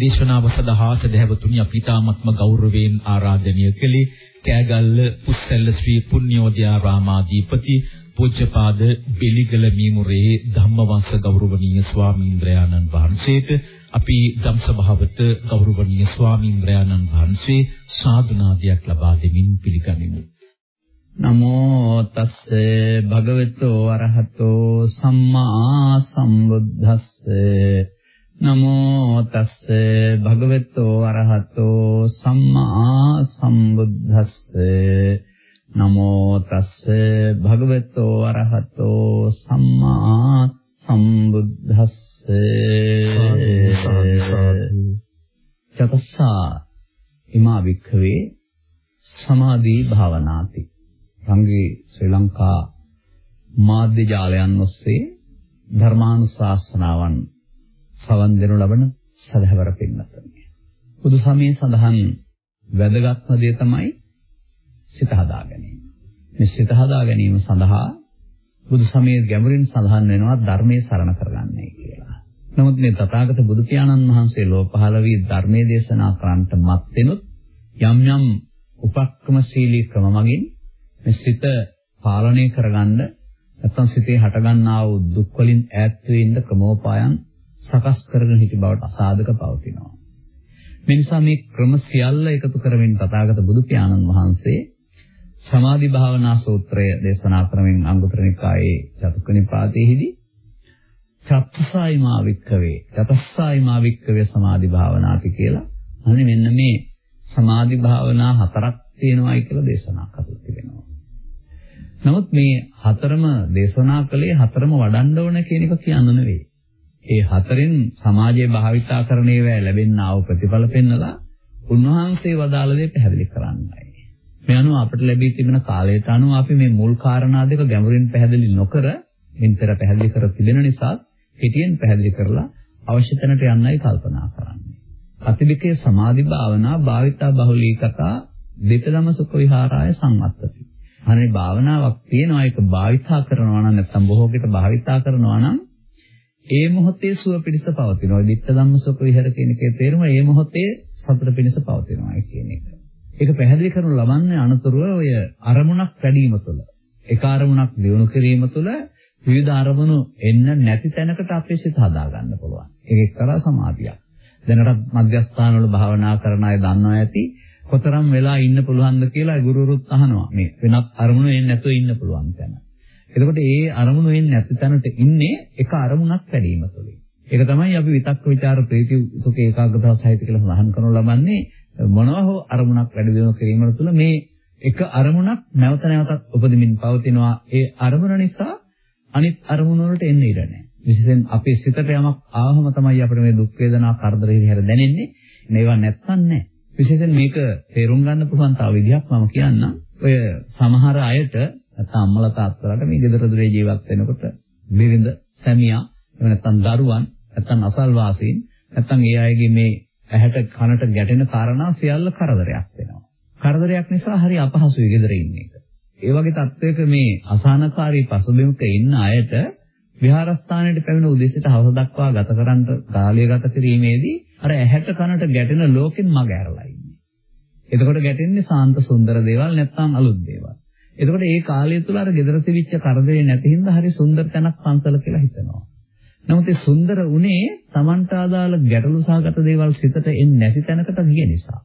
දේශනාව සඳහා සදහැවතුනි අපි තාමත්ම ගෞරවයෙන් ආරාධනය කළේ කෑගල්ල පුස්සැල්ල ශ්‍රී පුණ්‍යෝදයාරාමාධිපති පූජ්‍යපාද බෙලිගල මීමුරේ ධම්මවංශ ගෞරවනීය ස්වාමීන්ද්‍රයාණන් වහන්සේට අපි ධම්සභාවත ගෞරවනීය ස්වාමීන්ද්‍රයාණන් වහන්සේ සාදුනාදයක් ලබා දෙමින් පිළිගනිමු. නමෝ තස්සේ භගවතෝ අරහතෝ සම්මා සම්බුද්දස්සේ. නමෝ තස්ස භගවතෝ අරහතෝ සම්මා සම්බුද්දස්ස. නමෝ තස්ස භගවතෝ අරහතෝ සම්මා සම්බුද්දස්ස. චතස්සා ඉමා වික්ඛවේ සමාධි භාවනාති. රංගී ශ්‍රී ලංකා මාධ්‍ය ජාලයන් ඔස්සේ ධර්මානුශාසනාවන් සවන් දෙනු ලබන සදහවර පින්නතුනි. බුදු සමයේ සඳහන් වැදගත්ම දේ තමයි සිත හදා ගැනීම. මේ සිත හදා ගැනීම සඳහා බුදු සමයේ ගැඹුරින් සඳහන් වෙනවා ධර්මයේ සරණ කරගන්නයි කියලා. නමුත් මේ තථාගත බුදු පියාණන් වහන්සේ ලෝ පහළ වී ධර්මයේ දේශනා කරන්නට මත් වෙනුත් යම් යම් උපක්‍රමශීලී ක්‍රම මගින් මේ සිත පාලනය කරගන්න නැත්නම් සිතේ හටගන්නා වූ දුක් වලින් ඈත් වෙන්න ක්‍රමෝපායන් සකස් කරගෙන සිටි බවට අසාධක පවතිනවා. මේ නිසා මේ ක්‍රම සියල්ල එකතු කරමින් තථාගත බුදු පියාණන් වහන්සේ සමාධි භාවනා සූත්‍රය දේශනා කරමින් අංගුත්තර නිකායේ චතුක්ක නිපාතයේදී චත්සායිමා වික්කවේ චතස්සායිමා වික්කවේ සමාධි භාවනාති කියලා අනේ මෙන්න මේ සමාධි භාවනා හතරක් තියෙනවායි කියලා දේශනා කරලා තිබෙනවා. නමුත් මේ හතරම දේශනා කළේ හතරම වඩන්න ඕන කියන එක කියන්න නෙවෙයි. ඒ හතරෙන් සමාජයේ භාවිතා කරන ඒවා ලැබෙනා වූ ප්‍රතිඵල පෙන්නලා උන්වහන්සේ වදාළ දේ පැහැදිලි කරන්නයි. මේ අනුව අපට ලැබී තිබෙන කාලයට අනුව අපි මේ මුල් කාරණා දෙක ගැඹුරින් පැහැදිලි නොකර විතර පැහැදිලි කර තිබෙන නිසා කෙටියෙන් පැහැදිලි කරලා අවශ්‍ය තැනට යන්නයි කල්පනා කරන්නේ. අතිවිකේ සමාධි භාවනා භාවිතා බහුලී කතා දෙතලම සුඛ විහාරාය සම්මත්තති. අනේ භාවනාවක් තියෙනවා ඒක භාවිතා කරනවා නම් නැත්නම් බොහෝ කට භාවිතා කරනවා නම් ඒ මොහොතේ සුව පිණිස පවතිනවා. ditta ධම්ම සුඛ විහෙර කියන එකේ තේරුම ඒ මොහොතේ සතුට පිණිස පවතිනවා කියන එක. ඒක පැහැදිලි කරනු ලබන්නේ අනතුරුව ඔය අරමුණක් වැඩිම තුළ. එක අරමුණක් දියුණු කිරීම තුළ විවිධ අරමුණු එන්න නැති තැනකට අපේ සිත හදා ගන්න පුළුවන්. ඒක එක්තරා සමාධියක්. දැනට මධ්‍යස්ථාන වල භාවනා කරන අය දන්නවා ඇති කොතරම් වෙලා ඉන්න පුළුවන්ද කියලා ගුරුවරුත් අහනවා. මේ වෙනත් අරමුණු එන්නේ නැතුව ඉන්න පුළුවන් තැන. එතකොට ඒ අරමුණු වෙන්නේ නැති තැනට ඉන්නේ එක අරමුණක් වැඩිම තුලින්. ඒක තමයි අපි විතක්ක ਵਿਚාර ප්‍රීති සුඛ ඒකාග්‍රතාව සහිත කියලා සඳහන් කරනු ලබන්නේ මොනවා හෝ අරමුණක් වැඩි දියුණු කිරීම තුළ මේ එක අරමුණක් නැවත නැවතත් උපදිමින් පවතිනවා. ඒ අරමුණ නිසා අනිත් අරමුණ වලට එන්න ඉඩ නැහැ. විශේෂයෙන් අපේ සිතට යමක් ආවම තමයි අපිට මේ දුක් වේදනා කරදර හිරිහැර දැනෙන්නේ. මේවා නැත්තම් නැහැ. විශේෂයෙන් මේක තේරුම් ගන්න පුළුවන් තව විදිහක් මම කියන්නම්. ඔය සමහර අයට නැත්නම් අම්මලා තාත්තලාට මේ ගෙදර දොරේ ජීවත් වෙනකොට බිරිඳ සැමියා එහෙම නැත්නම් දරුවන් නැත්නම් අසල්වාසීන් නැත්නම් ඒ අයගේ මේ ඇහැට කනට ගැටෙන කාරණා සියල්ල කරදරයක් වෙනවා. කරදරයක් නිසා හරි අපහසුයි ගෙදර ඉන්න එක. ඒ වගේ තත්වයක මේ අසහනකාරී පසුබිමක ඉන්න අයට විහාරස්ථානයේ පැමිණ උදෙසට හවස දක්වා ගත කරන්න කාලය ගත කිරීමේදී අර ඇහැට කනට ගැටෙන ලෝකෙන් මග ඇරලා ඉන්නේ. එතකොට ගැටෙන්නේ සාන්ත සුන්දර දේවල් නැත්නම් අලුත් දේවල්. එතකොට ඒ කාලය තුල අර gedara තිබිච්ච කරදරේ නැති හින්දා හරි සුන්දර තැනක් පන්සල කියලා හිතනවා. නමුත් ඒ සුන්දර උනේ Tamanට අදාළ ගැටලු සහගත දේවල් සිතට එන්නේ නැති තැනකට ගිය නිසා.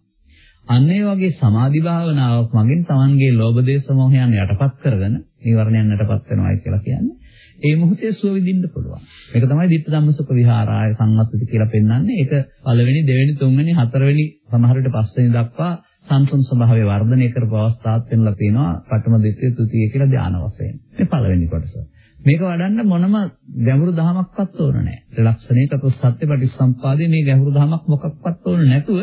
අන්න ඒ වගේ සමාධි භාවනාවක් මගින් Tamanගේ ලෝභ දේශ මොහයන් යටපත් කරගෙන නිවර්ණයන් යටපත් වෙනවායි කියලා කියන්නේ. ඒ මොහොතේ සුව විඳින්න පුළුවන්. මේක තමයි ditta ධම්ම සුඛ විහාරාය සංවත්තති කියලා පෙන්වන්නේ. ඒක පළවෙනි, දෙවෙනි, තුන්වෙනි, හතරවෙනි සමහර විට පස්වෙනි දක්වා සංසුන් ස්වභාවය වර්ධනය කරපු අවස්ථාවක් වෙනලා තියෙනවා පඨම දෙතිය තුතිය කියලා ධාන වශයෙන්. මේ පළවෙනි කොටස. මේක වඩන්න මොනම ගැඹුරු දහමක්වත් ඕන නැහැ. ත්‍රිලක්ෂණයකට සත්‍යපටිසම්පාදේ මේ ගැඹුරු දහමක් මොකක්වත් ඕන නැතුව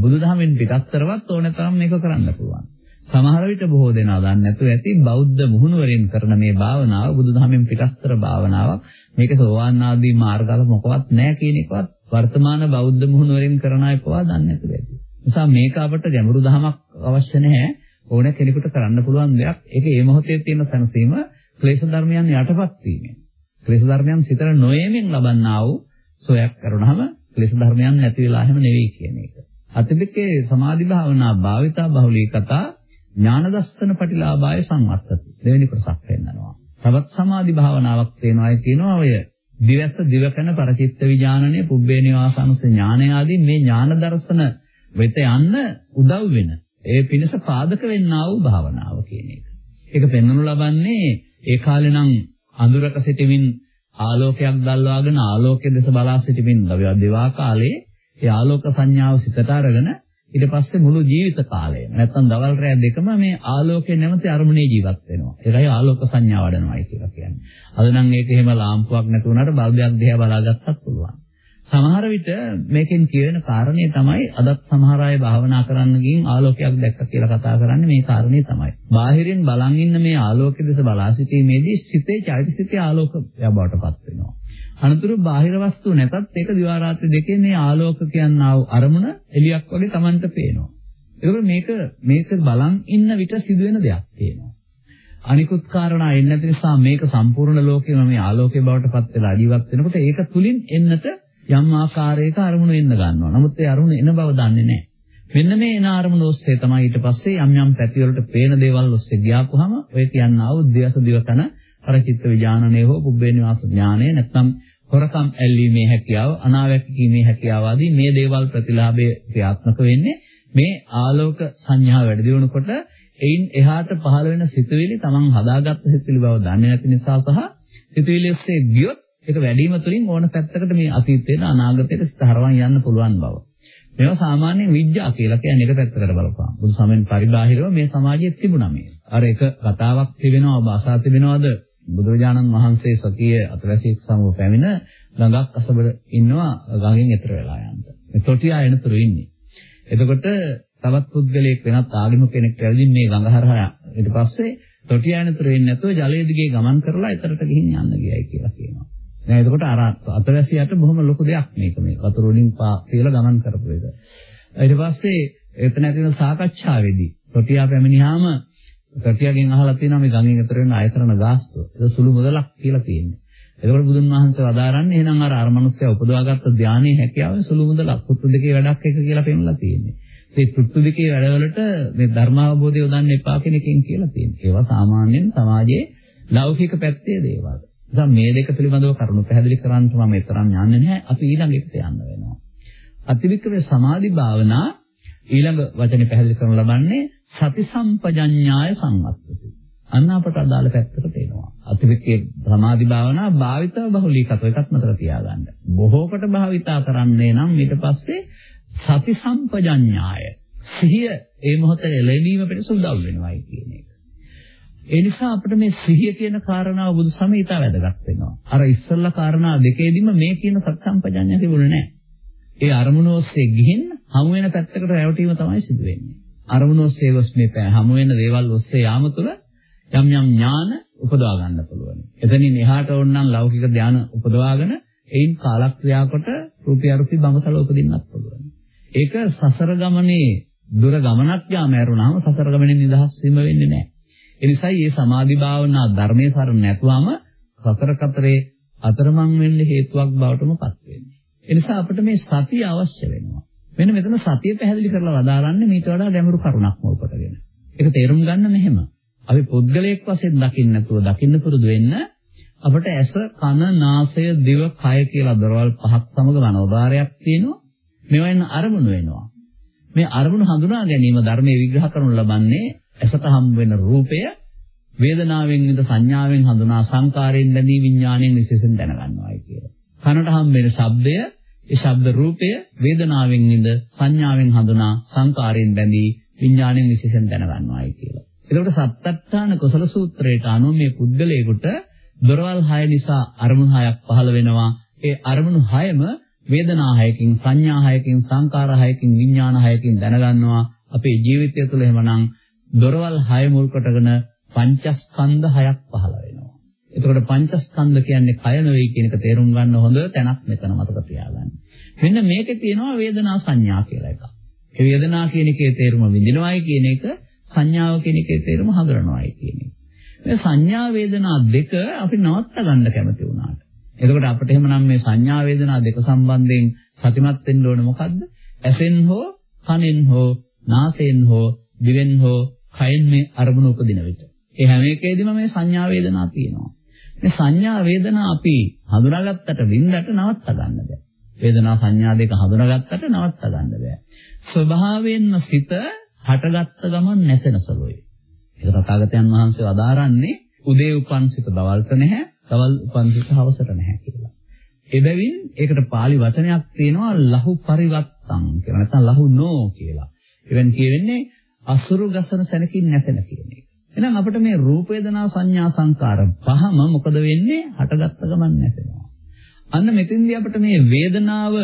බුදුදහමෙන් පිටස්තරවත් ඕන තරම් මේක කරන්න පුළුවන්. සමහර විට බොහෝ දෙනා දන්නේ නැතුව ඇති බෞද්ධ මුහුණුවරින් කරන මේ භාවනාව බුදුදහමෙන් පිටස්තර භාවනාවක්. මේක සෝවාන් ආදී මාර්ගවල මොකවත් නැහැ කියන එකවත් වර්තමාන බෞද්ධ මුහුණුවරින් කරන අය පවා දන්නේ නැතුව ඇති. නිසා මේක අපට ගැඹුරු දහමක් අවශ්‍ය නැහැ. ඕන කෙනෙකුට කරන්න පුළුවන් දෙයක්. ඒක ඒ මොහොතේ තියෙන සනසීම ක්ලේශ ධර්මයන් යටපත් වීමෙන්. ක්ලේශ ධර්මයන් සිතට නොයෙමින් ලබන්නා වූ සෝයක් කරුණාම ක්ලේශ ධර්මයන් නැති වෙලා හැම නෙවෙයි කියන එක. අතිබිකේ සමාධි භාවනා භාවිතා බහුලී කතා ඥාන දස්සන පටිලාභාය සංවත්තති. දෙවෙනි ප්‍රසක් වෙන්නනවා. තවත් සමාධි භාවනාවක් තියෙනවා කියනවා ඔය දිවස දිවකන පරචිත්ත විඥානනය පුබ්බේ නිවාසානුස ඥානය ආදී මේ ඥාන දර්ශන වෙත යන්න උදව් වෙන ඒ පිණිස පාදක වෙන්නා වූ භාවනාව කියන එක. ඒක පෙන්වනු ලබන්නේ ඒ කාලේ නම් අඳුරක සිටමින් ආලෝකයක් දැල්වාගෙන ආලෝකයේ දෙස බලා සිටමින් දිවා කාලේ ඒ ආලෝක සංඥාව සිතට අරගෙන ඊට පස්සේ මුළු ජීවිත කාලයම නැත්තම් දවල් රැය දෙකම මේ ආලෝකයේ නැමැති අරමුණේ ජීවත් වෙනවා. ඒකයි ආලෝක සංඥා වඩනවායි කියලා කියන්නේ. අද නම් ඒක එහෙම ලාම්පුවක් නැති වුණාට බල්බයක් දිහා බලාගත්තත් පුළුවන්. සමහර විට මේකෙන් කියන කාරණේ තමයි අදත් සමහර අය භාවනා කරන්න ගින් ආලෝකයක් දැක්ක කියලා කතා කරන්නේ මේ කාරණේ තමයි. බාහිරින් බලන් ඉන්න මේ ආලෝකය දෙස බලා සිටීමේදී සිතේ චෛතසිකයේ ආලෝකය බවටපත් වෙනවා. අනතුරු බාහිර වස්තු නැතත් ඒක දිවා රාත්‍රී දෙකේ මේ ආලෝක කියනා අරමුණ එලියක් වගේ Tamanට පේනවා. ඒකෝ මේක මේක බලන් ඉන්න විට සිදුවෙන දෙයක් තියෙනවා. අනිකුත් කාරණා එන්නේ නැති නිසා මේක සම්පූර්ණ ලෝකෙම මේ ආලෝකයේ බවට පත් වෙලා ජීවත් වෙනකොට ඒක තුලින් එන්නට යම් ආකාරයක අරමුණු එන්න ගන්නවා. නමුත් ඒ අරමුණ එන බව දන්නේ නැහැ. මෙන්න මේ එන අරමුණ ඔස්සේ තමයි ඊට පස්සේ යම් යම් පැති වලට පේන දේවල් ඔස්සේ ගියාපුවාම ඔය කියන්නා වූ දිවස දිවකන අර චිත්ත විඥානනය හෝ පුබ්බේ නිවාස ඥානය නැත්නම් හොරකම් ඇල්ලීමේ හැකියාව අනාවැකිීමේ හැකියාව ආදී මේ දේවල් ප්‍රතිලාභයේ ක්‍රියාත්මක වෙන්නේ මේ ආලෝක සංඥා වැඩි දියුණුකොට එයින් එහාට පහළ වෙන සිතුවිලි තමන් හදාගත්ත සිතුවිලි බව දන්නේ නැති නිසා සහ සිතුවිලි ඔස්සේ ගියොත් ඒක වැඩිම තුලින් ඕන පැත්තකට මේ අතීතයට අනාගතයට ස්ථරවන් යන්න පුළුවන් බව. මේවා සාමාන්‍යයෙන් විඥා කියලා කියන්නේ එක පැත්තකට බලපං. බුදු සමෙන් පරිබාහිරව මේ සමාජයේ තිබුණා මේ. අර එක කතාවක් තිබෙනවා ඔබ අසා තිබෙනවද? බුදුරජාණන් වහන්සේ සතියේ අතවැසියෙක් සමග පැමිණ ගඟක් අසබල ඉන්නවා ගඟෙන් එතර වෙලා යන්න. මේ තොටියා එනතුරු ඉන්නේ. එතකොට තවත් පුද්ගලයෙක් වෙනත් ආගමික කෙනෙක් ඇවිදින් මේ ගඟ හරහා ඊට පස්සේ තොටියා එනතුරු ඉන්නේ නැතුව ජලයේ දිගේ ගමන් කරලා එතරට ගිහින් යන්න ගියයි කියලා කියනවා. දැන් එතකොට අර අතවැසියට බොහොම ලොකු දෙයක් මේක මේ වතුර වලින් පා කියලා ගමන් කරපු එක. ඊට පස්සේ එතන ඇති වෙන සාකච්ඡාවේදී තොටියා පැමිණියාම කටියගෙන් අහලා තියෙනවා මේ ගඟෙන් එතර වෙන අය කරන ගාස්තුව. ඒක සුළු මුදලක් කියලා තියෙන්නේ. ඒකවල බුදුන් වහන්සේ වදාරන්නේ එහෙනම් අර අර මනුස්සයා උපදවාගත්ත ධානයේ හැකියාව සුළු මුදලක් පුතු දෙකේ වැඩක් එක කියලා පෙන්නලා තියෙන්නේ. මේ පුතු දෙකේ වැඩවලට මේ ධර්ම අවබෝධය යොදන්න එපා කියන එකෙන් කියලා තියෙන්නේ. ඒවා සාමාන්‍යයෙන් සමාජයේ ලෞකික පැත්තේ දේවල්. දැන් මේ දෙක පිළිබඳව කරුණු පැහැදිලි කරන්න මම තරම් යන්නේ නැහැ. අපි ඊළඟ එකට යන්න වෙනවා. අතිවික්‍රම සමාධි භාවනා ඊළඟ වචනේ පැහැදිලි කරන ලබන්නේ සති සම්පජඤ්ඤාය සංවත්තති. අන්න අපට අදාළ පැත්තට එනවා. අතිවික්කේ සමාධි භාවනා භාවිත බහුලීකත එකක් මතක තියාගන්න. බොහෝකට භාවිතා කරන්නේ නම් ඊට පස්සේ සති සම්පජඤ්ඤාය සිහිය ඒ මොහොතේ එළඹීම පිණිස උදව් වෙනවායි කියන එක. ඒ නිසා අපිට මේ සිහිය කියන කාරණාව බුදු සමීත වැදගත් වෙනවා. අර ඉස්සල්ලා කාරණා දෙකේදීම මේ කියන සති සම්පජඤ්ඤය තිබුණේ නැහැ. ඒ අරමුණ ඔස්සේ ගිහින් හමු වෙන පැත්තකට රැවටීම තමයි සිදු වෙන්නේ. අරමුණ ඔස්සේ ගොස් මේ හමු වෙන දේවල් ඔස්සේ යාම තුළ යම් යම් ඥාන උපදවා ගන්න පුළුවන්. එතනින් එහාට ඕනනම් ලෞකික ධානය උපදවාගෙන එයින් කාලක්‍රියා කොට රූපය අරුපි බඹතල උපදින්නත් පුළුවන්. ඒක සසර ගමනේ දුර ගමනක් යාම ඇරුණාම සසර ගමනේ නිදහස් වීම වෙන්නේ නැහැ. ඒ නිසායි මේ සමාධි භාවනා ධර්මයේ සරණ නැතුවම සතර කතරේ අතරමං වෙන්න හේතුවක් බවටම පත් වෙන්නේ. ඒ නිසා අපිට මේ සතිය අවශ්‍ය වෙනවා. මෙන්න මෙතන සතිය පැහැදිලි කරලා වදාරන්නේ මීට වඩා ගැඹුරු කරුණක් මොකටගෙන. ඒක තේරුම් ගන්න මෙහෙම. අපි පුද්ගලයෙක් වශයෙන් දකින්න නැතුව දකින්න පුරුදු වෙන්න අපට ඇස, කන, නාසය, දිව, කය කියලා දරවල් පහක් සමග මනෝභාරයක් තියෙනවා. මේවෙන් අරමුණු වෙනවා. මේ අරමුණු හඳුනා ගැනීම ධර්මයේ විග්‍රහ කරනු ලබන්නේ ඇසට හම් වෙන රූපය වේදනාවෙන් විඳ සංඥාවෙන් හඳුනා සංකාරයෙන් බැඳී විඥාණයෙන් විශේෂයෙන් දැනගන්නවායි කියලා. කනට හම් වෙන ශබ්දය ඒ ශබ්ද රූපය වේදනාවෙන් නිද සංඥාවෙන් හඳුනා සංකාරයෙන් බැඳී විඥාණයෙන් විශේෂයෙන් දැනගන්නවායි කියලා. එතකොට සත්තට්ඨාන කුසල සූත්‍රයට අනුව මේ පුද්ගලයාට දොරවල් 6 නිසා අරමුණු 6ක් පහළ වෙනවා. ඒ අරමුණු 6ම වේදනා 6කින් සංඥා 6කින් සංකාර 6කින් විඥාන 6කින් දැනගන්නවා. අපේ ජීවිතය තුළ එහෙමනම් දොරවල් 6 මුල් කොටගෙන පංචස්කන්ධ 6ක් පහළ වෙනවා. එතකොට පංචස්කන්ධ කියන්නේ කය නෙවෙයි කියන එක තේරුම් ගන්න හොඳ තැනක් මෙතන මතක තියාගන්න. මෙන්න මේකේ තියෙනවා වේදනා සංඥා කියලා එකක්. ඒ වේදනා කියන එකේ තේරුම විඳිනවායි කියන එක සංඥාව කියන එකේ තේරුම හඳුනනවායි කියන එක. මේ සංඥා වේදනා දෙක අපි නවත්ත ගන්න කැමති වුණාට. එතකොට අපිට එහෙමනම් මේ සංඥා වේදනා දෙක සම්බන්ධයෙන් සතිමත් වෙන්න ඕන මොකද්ද? ඇසෙන් හෝ කනෙන් හෝ නාසයෙන් හෝ දිවෙන් හෝ කයෙන් මේ අරමුණ උපදින විට. ඒ හැම එකේදීම මේ සංඥා වේදනා තියෙනවා. මේ සංඥා වේදනා අපි හඳුනාගත්තට වින්දට නවත්ත ගන්න බෑ. වේදනා සංඥා දෙක හඳුනාගත්තට නවත්ත ගන්න බෑ. ස්වභාවයෙන්ම සිත හටගත්ත ගමන් නැසෙන සලොයි. ඒක තථාගතයන් වහන්සේ වදාරන්නේ උදේ උපන් සිත දවල්ට නැහැ, දවල් උපන් සිත හවසට නැහැ කියලා. එබැවින් ඒකට pāli වචනයක් තියෙනවා ලහු පරිවත්තං කියලා. නැත්නම් ලහු නෝ කියලා. එවන් කියවෙන්නේ අසුරු ගසන සැනකින් නැසෙන කියන එක. එහෙනම් අපිට මේ රූප වේදනා සංඥා සංකාර පහම මොකද වෙන්නේ? හටගත්ත ගමන් නැසෙනවා. අන්න මෙතෙන්දී අපිට මේ වේදනාව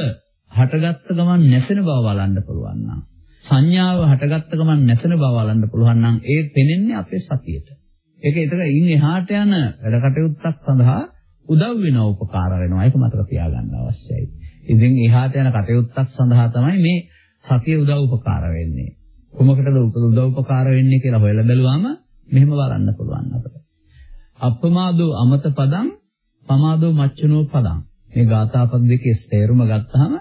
හටගත්ත ගමන් නැසෙන බව බලන්න පුළුවන් නම් සංඥාව හටගත්ත ගමන් නැසෙන බව බලන්න පුළුවන් නම් ඒ පෙනෙන්නේ අපේ සතියට. ඒක ඒතර ඉන් එහාට යන වැඩ කටයුත්තක් සඳහා උදව් වෙන උපකාර වෙනවා. ඒක මතක තියාගන්න අවශ්‍යයි. ඉතින් එහාට යන කටයුත්තක් සඳහා තමයි මේ සතිය උදව් උපකාර වෙන්නේ. කොමකටද උදව් උපකාර වෙන්නේ කියලා හොයලා බැලුවාම මෙහෙම බලන්න පුළුවන් අපිට. අප්‍රමාදෝ අමත පදං පමාදෝ මච්චනෝ පදං. මේ ගාථා පද දෙකේ තේරුම ගත්තාම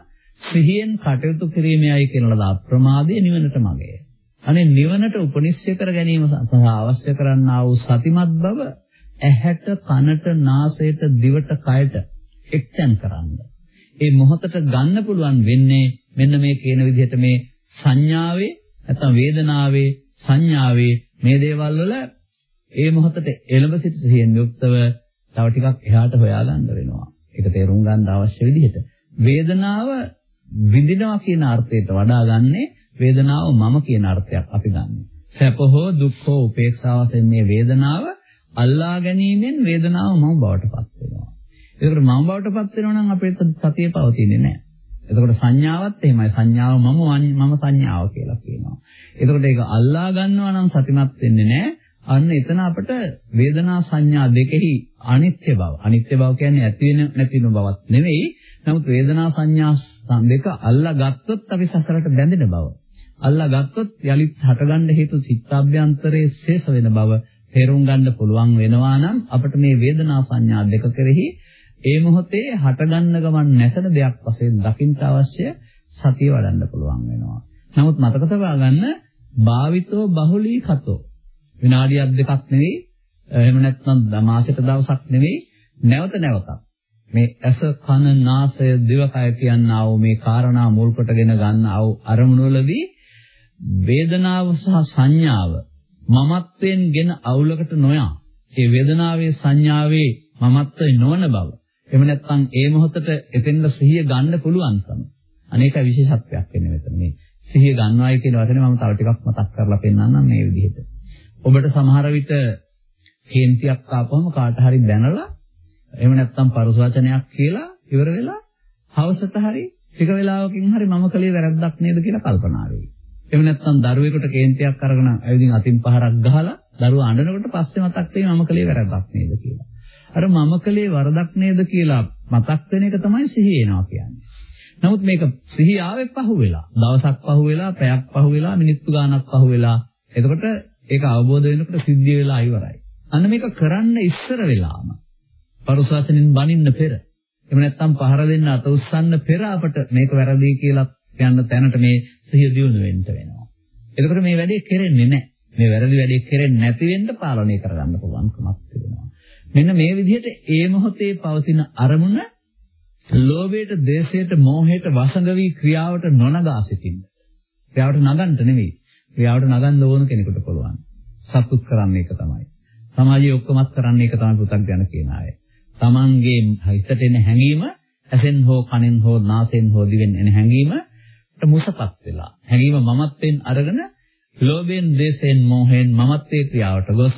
සිහියෙන් කටයුතු කිරීමයි කියන ලද අප්‍රමාදයේ නිවනට මගය. අනේ නිවනට උපනිශ්චය කර ගැනීම සඳහා අවශ්‍ය කරන්නා වූ සතිමත් බව ඇහැට කනට නාසයට දිවට කයට එක්තෙන් කරන්න. ඒ මොහොතට ගන්න පුළුවන් වෙන්නේ මෙන්න මේ කියන විදිහට මේ සංඥාවේ නැත්නම් වේදනාවේ සංඥාවේ මේ දේවල් වල ඒ මොහොතට එළඹ සිට සිහියෙන් යුක්තව තව ටිකක් එහාට හොයාගන්න වෙනවා. ඒක තේරුම් ගන්න අවශ්‍ය විදිහට. වේදනාව විඳිනවා කියන අර්ථයට වඩා ගන්නේ වේදනාව මම කියන අර්ථයක් අපි ගන්න. සැප හෝ දුක් හෝ උපේක්ෂාව වශයෙන් මේ වේදනාව අල්ලා ගැනීමෙන් වේදනාව මම බවට පත් වෙනවා. ඒකට මම බවට පත් වෙනවා නම් අපේ සතිය පවතින්නේ නැහැ. එතකොට සංඥාවත් එහෙමයි සංඥාව මම මම සංඥාව කියලා කියනවා. එතකොට ඒක අල්ලා ගන්නවා නම් සතිමත් වෙන්නේ නැහැ. අන්න එතන අපිට වේදනා සංඥා දෙකෙහි අනිත්‍ය බව. අනිත්‍ය බව කියන්නේ ඇති වෙන නැති වෙන බවක් නෙවෙයි. නමුත් වේදනා සංඥා දෙක අල්ලා ගත්තොත් අපි සසරට බැඳෙන බව. අල්ලා ගත්තොත් යලිත් හටගන්න හේතු චිත්තාභ්‍යන්තරයේ ශේෂ වෙන බව තේරුම් ගන්න පුළුවන් වෙනවා නම් අපිට මේ වේදනා සංඥා දෙක කෙරෙහි ඒ මොහොතේ හටගන්න ගමන් නැසන දෙයක් වශයෙන් දකින්න අවශ්‍ය සතිය වඩන්න පුළුවන් වෙනවා. නමුත් මතක තබා ගන්න භාවිතෝ බහුලීකතෝ. විනාඩියක් දෙකක් නෙවෙයි එහෙම නැත්නම් මාසෙට දවසක් නෙවෙයි නැවත නැවතත්. මේ ඇස කන නාසය දිවකය කියනා වූ මේ කාරණා මුල් කොටගෙන ගන්නා වූ අරමුණවලදී වේදනාව සහ සංඥාව මමත්වයෙන් ගෙන අවුලකට නොයා. ඒ වේදනාවේ සංඥාවේ මමත්වයේ නොවන බව එහෙම නැත්නම් ඒ මොහොතට එතෙන්ද සිහිය ගන්න පුළුවන්කම අනේක විශේෂත්වයක් වෙන්නේ මෙතන මේ සිහිය ගන්නවායි කියන වචනේ මම තව ටිකක් මතක් කරලා පෙන්නන්නම් මේ විදිහට ඔබට සමහර විට කේන්තියක් ආපුවම කාට හරි දැනලා එහෙම නැත්නම් පරස වචනයක් කියලා ඉවර වෙලා හවසට හරි ටික වෙලාවකින් හරි මම කලේ වැරද්දක් නේද කියලා කල්පනා වෙයි. එහෙම නැත්නම් දරුවෙකුට කේන්තියක් අරගෙන ඇවිදින් අතින් පහරක් ගහලා දරුවා අඬනකොට පස්සේ මතක් වෙයි මම කලේ වැරද්දක් නේද කියලා. අර මම කලේ වරදක් නේද කියලා මතක් වෙන එක තමයි සිහිය එනවා කියන්නේ. නමුත් මේක සිහිය ආවේ පහුවෙලා. දවසක් පහුවෙලා, පැයක් පහුවෙලා, මිනිත්තු ගාණක් පහුවෙලා. එතකොට ඒක අවබෝධ වෙනකොට සිද්ධිය වෙලා ඉවරයි. අන්න මේක කරන්න ඉස්සර වෙලාම පරුසවචනින් බනින්න පෙර එහෙම නැත්නම් පහර දෙන්න අත උස්සන්න පෙර අපට මේක වැරදි කියලා කියන්න තැනට මේ සිහිය දියුණු වෙන්න වෙනවා. එතකොට මේ වැඩේ කෙරෙන්නේ නැහැ. මේ වැරදි වැඩේ කෙරෙන්නේ නැති වෙන්න පාලනය කරගන්න පුළුවන්කමක් තිබෙනවා. මෙන්න මේ විදිහට ඒ මොහොතේ පවතින අරමුණ ලෝභයට, දේශයට, මෝහයට වසඟ වී ක්‍රියාවට නොනගා සිටින්න. ක්‍රියාවට නගන්න නෙවෙයි. ක්‍රියාවට නගන්න ඕන කෙනෙකුට පුළුවන්. සතුත් කරන්න එක තමයි. සමාජයේ ඔක්කොමත් කරන්න එක තමයි පුතග්ජන කියන අය. Tamange හිතට එන හැඟීම ඇසෙන් හෝ කනෙන් හෝ නාසෙන් හෝ දිවෙන් එන හැඟීම මුසපත් වෙලා. හැඟීම මමත්වෙන් අරගෙන ලෝභයෙන්, දේශයෙන්, මෝහයෙන් මමත්වයේ ක්‍රියාවට ගොස්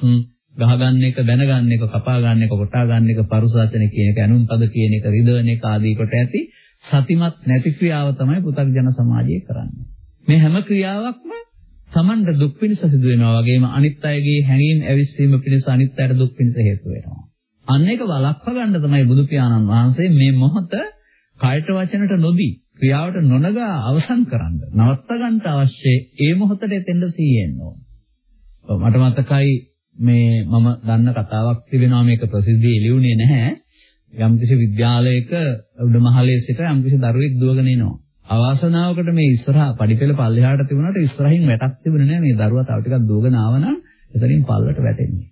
ගහගන්න එක, දැනගන්න එක, කපා ගන්න එක, කොටා ගන්න එක, පරුසවචන කියන එක, අනුන්පද කියන එක, රිදවන එක ආදී කොට ඇති සතිමත් නැති ක්‍රියාව තමයි පුතග්ජන සමාජයේ කරන්නේ. මේ හැම ක්‍රියාවක්ම Tamanට දුක් පිණිස සිදු වෙනවා වගේම අනිත් අයගේ හැඟීම් ඇවිස්සීම පිණිස අනිත් අයට දුක් පිණිස හේතු වෙනවා. අන්න ඒක වළක්වා ගන්න තමයි බුදු පියාණන් වහන්සේ මේ මොහොත කයට වචනට නොදී ක්‍රියාවට නොනගා අවසන් කරන්න. නවත්ත ගන්න අවශ්‍ය ඒ මොහොතේ එතෙන්ද සීයෙන්න ඕන. මට මතකයි මේ මම දන්න කතාවක් තිබෙනවා මේක ප්‍රසිද්ධියේ එළියුනේ නැහැ. යම්කිසි විද්‍යාලයක උඩමහලේ සිට යම්කිසි දරුවෙක් දුවගෙන එනවා. අවාසනාවකට මේ ඉස්සරහා පඩිපෙළ පල්ලෙහාට තිබුණාට ඉස්සරහින් වැටක් තිබුණේ නැහැ. මේ දරුවා තව ටිකක් දුවගෙන ආවනම් එතනින් පල්ලට වැටෙන්නේ.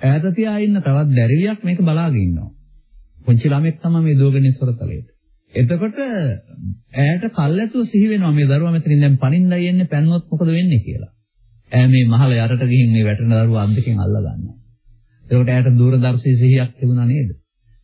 ඈත තියා ඉන්න තවත් දැරිවියක් මේක බලාගෙන ඉන්නවා. පුංචි ළමෙක් තමයි මේ දුවගෙන ඉස්සරතලේට. එතකොට ඈට කල්ැතුව සිහි වෙනවා මේ දරුවා මෙතනින් දැන් පනින්නයි එන්නේ පැන්නොත් මොකද වෙන්නේ කියලා. ඈ මේ මහල යටට ගිහින් මේ වැටෙන දරුවා අද්දකින් අල්ල ගන්නවා. එතකොට ඈට දූරදර්ශී සිහියක් තිබුණා නේද?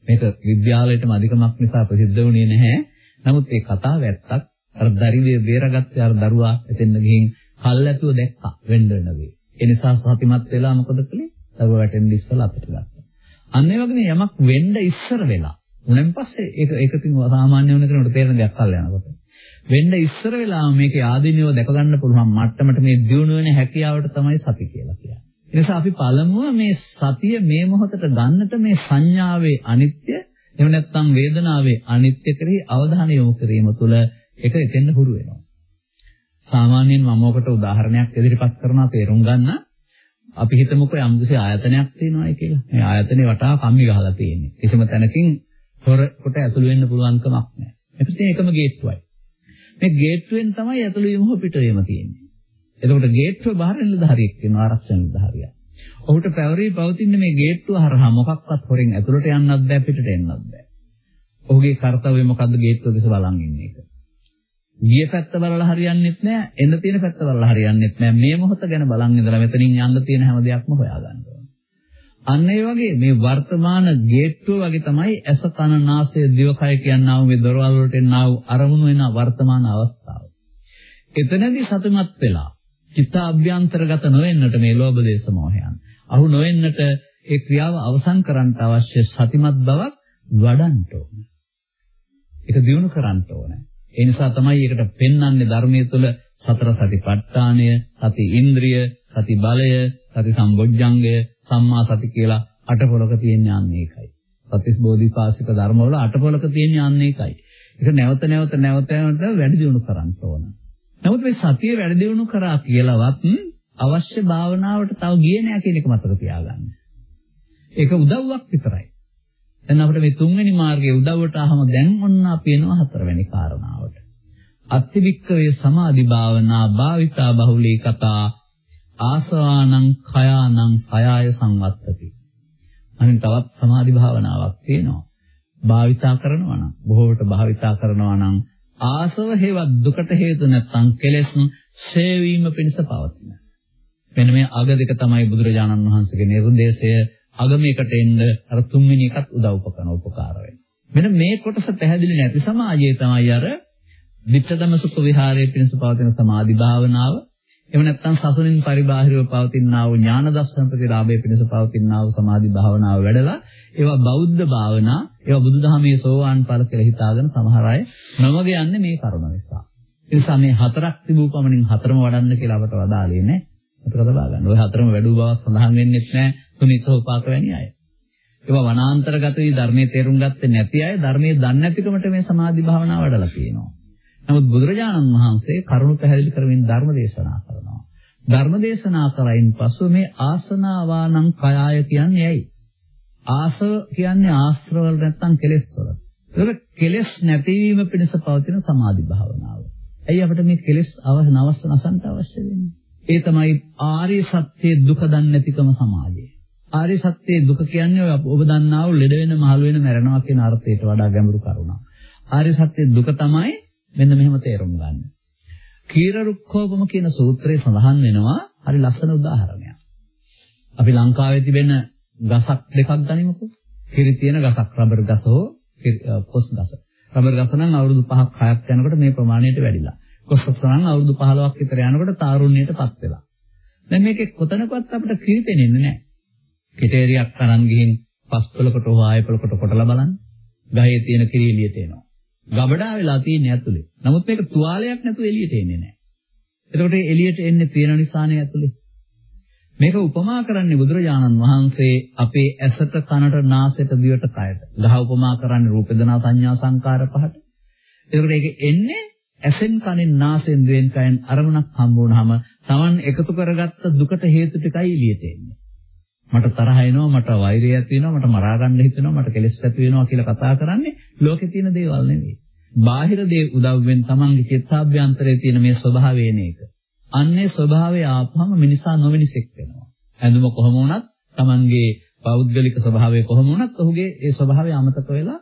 මේක විද්‍යාලයටම අධිකමක් නිසා ප්‍රසිද්ධ වුණේ නැහැ. නමුත් ඒ කතාව ඇත්තක්. අර දරිවේ බේරගත්තේ අර දරුවා එතෙන් ගිහින් කල්ැතුව දැක්කා වෙන්න වෙන වේ. ඒ නිසා සතිමත් වෙලා මොකද කළේ? දරුවා වැටෙන්න ඉස්සලා අපිට ගත්තා. අන්න ඒ වගේ යමක් වෙන්න ඉස්සර වෙලා උනෙන් පස්සේ ඒක ඒක තින් සාමාන්‍ය වෙන කෙනෙකුට තේරෙන දෙයක් අල්ල යනකොට. වෙන්න ඉස්සර වෙලාම මේකේ ආදීනියව දැක ගන්න පුළුවන් මට්ටමට මේ දියුණු වෙන හැකියාවට තමයි සති කියලා කියන්නේ. ඒ නිසා අපි පළමුව මේ සතිය මේ මොහොතට ගන්නට මේ සංඥාවේ අනිත්‍ය එහෙම නැත්නම් වේදනාවේ අනිත්‍ය කෙරෙහි අවධානය යොමු කිරීම තුළ ඒක එතෙන්න හුරු වෙනවා. සාමාන්‍යයෙන් මම ඔකට උදාහරණයක් ඉදිරිපත් කරනවා තේරුම් ගන්න. අපි හිතමුකෝ යම්කිසි ආයතනයක් තියෙනවායි කියලා. මේ ආයතනේ වටා කම්මි ගහලා තියෙන්නේ. කිසිම තැනකින් හොර කොට ඇතුළු වෙන්න පුළුවන් කමක් නැහැ. ඒක තියෙන එකම ගේට්ටුවයි. මේ ගේට්ටුවෙන් තමයි ඇතුළු වීම හෝ පිටවීම තියෙන්නේ. එතකොට ගේට්ටුව බාහිර නිලධාරියෙක් වෙනවා ආරක්ෂක නිලධාරියා. ඔහුට පැවරී පවතින මේ ගේට්ටුව හරහා මොකක්වත් හොරෙන් ඇතුළට යන්නත් බෑ පිටට එන්නත් බෑ. ඔහුගේ කාර්යය මොකද්ද ගේට්ටුව දෙස බලන් ඉන්න එක. ගිය පැත්ත බලලා හරියන්නේත් නෑ, එන්න තියෙන පැත්ත බලලා හරියන්නේත් නෑ. මේ මොහොත ගැන බලන් ඉඳලා මෙතනින් යන්න තියෙන හැම දෙයක්ම හොයාගන්න ඕනේ. අන්න ඒ වගේ මේ වර්තමාන ගේට්ටුව වගේ තමයි ඇස කන නාසය දිවකය කියනා වූ මේ දොරවල් වලට එනා වූ අරමුණු වෙන වර්තමාන අවස්ථාව. එතනදී සතුටුමත් වෙලා චිත්ත අභ්‍යන්තරගත නොවෙන්නට මේ ලෝභ දේශ මොහයන්. අහු නොවෙන්නට ඒ ක්‍රියාව අවසන් කරන්නට අවශ්‍ය සතිමත් බවක් වඩන්න ඕන. ඒක දිනු කරන්න ඕන. ඒ නිසා තමයි ඒකට පෙන්වන්නේ ධර්මයේ තුල සතර සතිපට්ඨානය, සති ඉන්ද්‍රිය, සති බලය, සති සම්බොජ්ජංගය, සම්මා සති කියලා අටපොලක තියෙන්නේ අන්න ඒකයි. සතිස් බෝධිපාශික ධර්මවල අටපොලක තියෙන්නේ අන්න ඒකයි. ඒක නැවත නැවත නැවත නැවත වැඩි දියුණු කරන්න ඕන. නමුත් මේ සතිය වැඩි දියුණු කරා කියලාවත් අවශ්‍ය භාවනාවට තව ගියේ නෑ කියන එක මතක තියාගන්න. ඒක උදව්වක් විතරයි. දැන් අපිට මේ තුන්වෙනි මාර්ගයේ උදව්වට ආවම දැන් ඔන්න අපි එනවා හතරවෙනි කාරණාවට. අත්තිවික්කවේ සමාධි භාවනා භාවිතා බහුලී කතා ආසවානං khයානං සයාය සංවත්තති. අනිත් තවත් සමාධි භාවනාවක් තියෙනවා. භාවිතා කරනවා නම් බොහෝට භාවිතා කරනවා නම් ආසව හේවත් දුකට හේතු නැත්නම් කෙලෙස් ශේවීම පිණිස පවතින. මෙන්න මේ අග දෙක තමයි බුදුරජාණන් වහන්සේගේ නිර්දේශය අගමයකට එන්න අර තුන්වෙනි එකත් උදව් උපකරන උපකාර වෙනවා. මෙන්න මේ කොටස පැහැදිලි නැති සමාජයේ තමයි අර විත්තදම සුඛ විහාරයේ පිණිස පවතින සමාධි භාවනාව එහෙම නැත්නම් සසුනින් පරිබාහිරව පවතිනා වූ ඥාන දර්ශන ප්‍රතිලාභයේ පිණිස පවතිනා වූ සමාධි භාවනාව වැඩලා ඒවා බෞද්ධ භාවනා ඒවා බුදුදහමේ සෝවාන් ඵල කියලා හිතාගෙන සමහර අය නොමග යන්නේ මේ කරුණ නිසා. ඒ නිසා මේ හතරක් තිබූ පමණින් හතරම වඩන්න කියලා අපට වදාළේ නැහැ. මතක තබා ගන්න. ওই හතරම වැඩුව බවක් සඳහන් වෙන්නේ නැහැ සුනිසෝපාක වැනි අය. ඒවා වනාන්තරගත වී ධර්මයේ තේරුම් ගත්තේ නැති අය ධර්මයේ දන්නේ නැතිකමට මේ සමාධි භාවනාව වඩලා තියෙනවා. නමුත් බුදුරජාණන් වහන්සේ කරුණු පැහැදිලි කරමින් ධර්ම දේශනා කරනවා. ධර්ම දේශනා කරයින් පසු මේ ආසනාවානං කයාය කියන්නේ ඇයි? ආසව කියන්නේ ආශ්‍රවල නැත්තම් කෙලෙස් වල. ඒක කෙලෙස් නැතිවීම පිණිස පවතින සමාධි භාවනාව. ඇයි අපිට මේ කෙලෙස් අවශ්‍ය නවස්ස නසන්ට අවශ්‍ය වෙන්නේ? ඒ තමයි ආර්ය සත්‍යයේ දුක දන්නේ නැතිකම සමාජය. ආර්ය සත්‍යයේ දුක කියන්නේ ඔබ දන්නා වූ ලෙඩ වෙන මහලු වෙන මැරෙනවා කියන අර්ථයට වඩා ගැඹුරු කරුණක්. ආර්ය සත්‍යයේ දුක තමයි මෙන්න මෙහෙම තේරුම් ගන්න. කීර රුක්ඛෝපම කියන සූත්‍රයේ සඳහන් වෙනවා හරි ලස්සන උදාහරණයක්. අපි ලංකාවේ තිබෙන ගසක් දෙකක් ගනිමුකෝ. කිරි තියෙන ගසක් රබර් ගස හෝ කොස් ගස. රබර් ගස නම් අවුරුදු 5ක් 6ක් යනකොට මේ ප්‍රමාණයට වැඩිලා. කොස් ගස නම් අවුරුදු 15ක් විතර යනකොට තාරුණ්‍යයටපත් වෙලා. දැන් මේකේ කොතනකවත් අපිට කිරි පෙනෙන්නේ නැහැ. කිටේරියක් තරන් ගිහින් පස්පලකට හෝ ආයපලකට කොටලා බලන්න. ගහේ තියෙන කිරි එළියට එනවා. ගබඩා වෙලා තියෙන්නේ ඇතුලේ. නමුත් මේක තුවාලයක් නැතුව එළියට එන්නේ නැහැ. එතකොට එළියට එන්නේ තියෙන නිසානේ ඇතුලේ. මේක උපමා කරන්නේ බුදුරජාණන් වහන්සේ අපේ ඇසට කනට නාසයට දිවට කයට. ගහ උපමා කරන්නේ රූප දනා සංඥා සංකාර පහට. එතකොට ඒක එන්නේ ඇසෙන් කනෙන් නාසයෙන් දිවෙන් කයෙන් අරමුණක් හම්බ වුනහම Taman එකතු කරගත්ත දුකට හේතු ටිකයි එළියට එන්නේ. මට තරහ එනවා, මට වෛරය ඇති වෙනවා, මට මරා ගන්න හිතෙනවා, මට කෙලෙස් ඇති වෙනවා කියලා කතා කරන්නේ ලෝකේ තියෙන දේවල් නෙවෙයි. බාහිර දේ උදව්වෙන් තමන්ගේ චිත්තාභ්‍යන්තරයේ තියෙන මේ ස්වභාවය එන එක. අන්නේ ස්වභාවය ආපහම මිනිසා නොමිනිසෙක් වෙනවා. ඇඳුම කොහොම වුණත් තමන්ගේ පෞද්ගලික ස්වභාවය කොහොම වුණත් ඔහුගේ ඒ ස්වභාවය අමතක වෙලා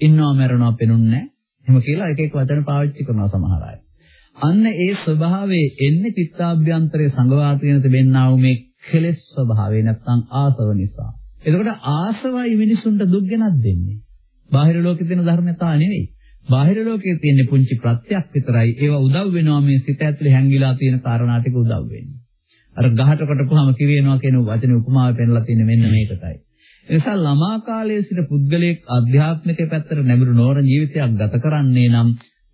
ඉන්නවා මරනවා පෙනුන්නේ එහෙම කියලා එක එක වචන පාවිච්චි කරනවා සමහර අය. අන්න ඒ ස්වභාවයේ එන්නේ චිත්තාභ්‍යන්තරයේ සංගවා තියෙන තිබෙන්නා වූ මේ කෙලෙස් ස්වභාවය නැත්නම් ආසව නිසා. එතකොට ආසවයි මිනිසුන්ට දුක් ගෙනත් දෙන්නේ. බාහිර ලෝකේ තියෙන ධර්මතා නෙවෙයි. බාහිර ලෝකයේ තියෙන පුංචි ප්‍රත්‍යක් විතරයි ඒවා උදව් වෙනවා මේ සිත ඇතුලේ හැංගිලා තියෙන කාරණා ටික උදව් වෙන්නේ. අර ගහට කොටපුවාම කිරියනවා කියන වචනේ උපමාව පෙන්නලා තියෙන මෙන්න මේකටයි. ඒ නිසා ළමා කාලයේ සිට පුද්ගලයෙක් ආධ්‍යාත්මික පැත්තට නැඹුරු නොවන ජීවිතයක් ගත කරන්නේ නම්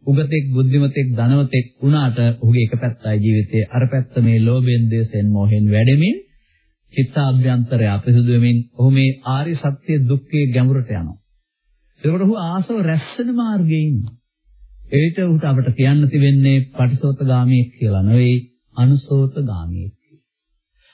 උගතෙක් බුද්ධිමතෙක් ධනවතෙක් වුණාට ඔහුගේ එක පැත්තයි ජීවිතේ අර පැත්ත මේ ලෝභයෙන් දේශයෙන් මොහෙන් වැඩෙමින් චිත්තාභ්‍යන්තරය අපිසුදු වෙමින් ඔහු මේ ආර්ය සත්‍ය දුක්ඛයේ ගැඹුරට යනවා. ඒකට ඔහු ආසව රැස්සෙන මාර්ගයේ ඉන්නවා. ඒට උට අපට කියන්න තිබෙන්නේ පටිසෝතගාමී කියලා නෙවෙයි අනුසෝතගාමී කියලා.